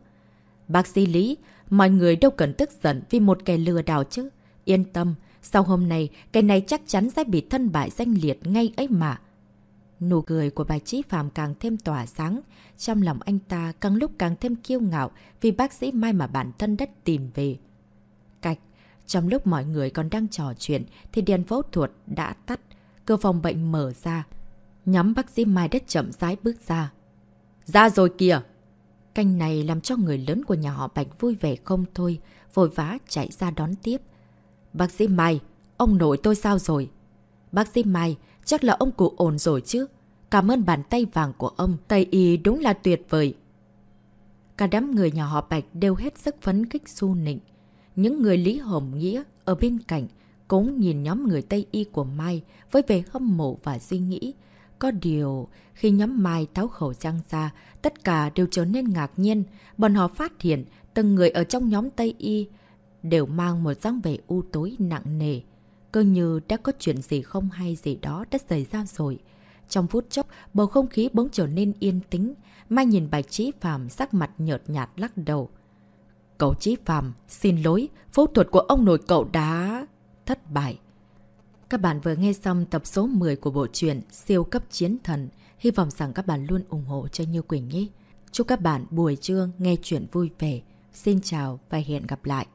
Bác sĩ Lý, mọi người đâu cần tức giận vì một kẻ lừa đảo chứ. Yên tâm, sau hôm nay, cái này chắc chắn sẽ bị thân bại danh liệt ngay ấy mà. Nụ cười của bài trí Phạm càng thêm tỏa sáng, trong lòng anh ta càng lúc càng thêm kiêu ngạo vì bác sĩ Mai mà bản thân đất tìm về. Cạch, trong lúc mọi người còn đang trò chuyện thì đèn phẫu thuật đã tắt, cơ phòng bệnh mở ra. Nhóm bác sĩ Mai đất chậm rãi bước ra. Ra rồi kìa! Canh này làm cho người lớn của nhà họ Bạch vui vẻ không thôi, vội vã chạy ra đón tiếp. Bác sĩ Mai, ông nội tôi sao rồi? Bác sĩ Mai, chắc là ông cụ ổn rồi chứ? Cảm ơn bàn tay vàng của ông, Tây Y đúng là tuyệt vời. Cả đám người nhà họ Bạch đều hết sức phấn kích su nịnh. Những người Lý Hồng Nghĩa ở bên cạnh cũng nhìn nhóm người Tây Y của Mai với vẻ hâm mộ và suy nghĩ. Có điều, khi nhóm Mai tháo khẩu trang ra, tất cả đều trở nên ngạc nhiên. Bọn họ phát hiện từng người ở trong nhóm Tây Y đều mang một dáng vẻ u tối nặng nề. Cơ như đã có chuyện gì không hay gì đó đã xảy ra rồi. Trong phút chốc, bầu không khí bỗng trở nên yên tĩnh. Mai nhìn bạch trí phàm sắc mặt nhợt nhạt lắc đầu. Cậu trí phàm, xin lỗi, phẫu thuật của ông nội cậu đã thất bại. Các bạn vừa nghe xong tập số 10 của bộ truyện Siêu cấp chiến thần. Hy vọng rằng các bạn luôn ủng hộ cho Như Quỳnh nhé. Chúc các bạn buổi trưa nghe chuyện vui vẻ. Xin chào và hẹn gặp lại.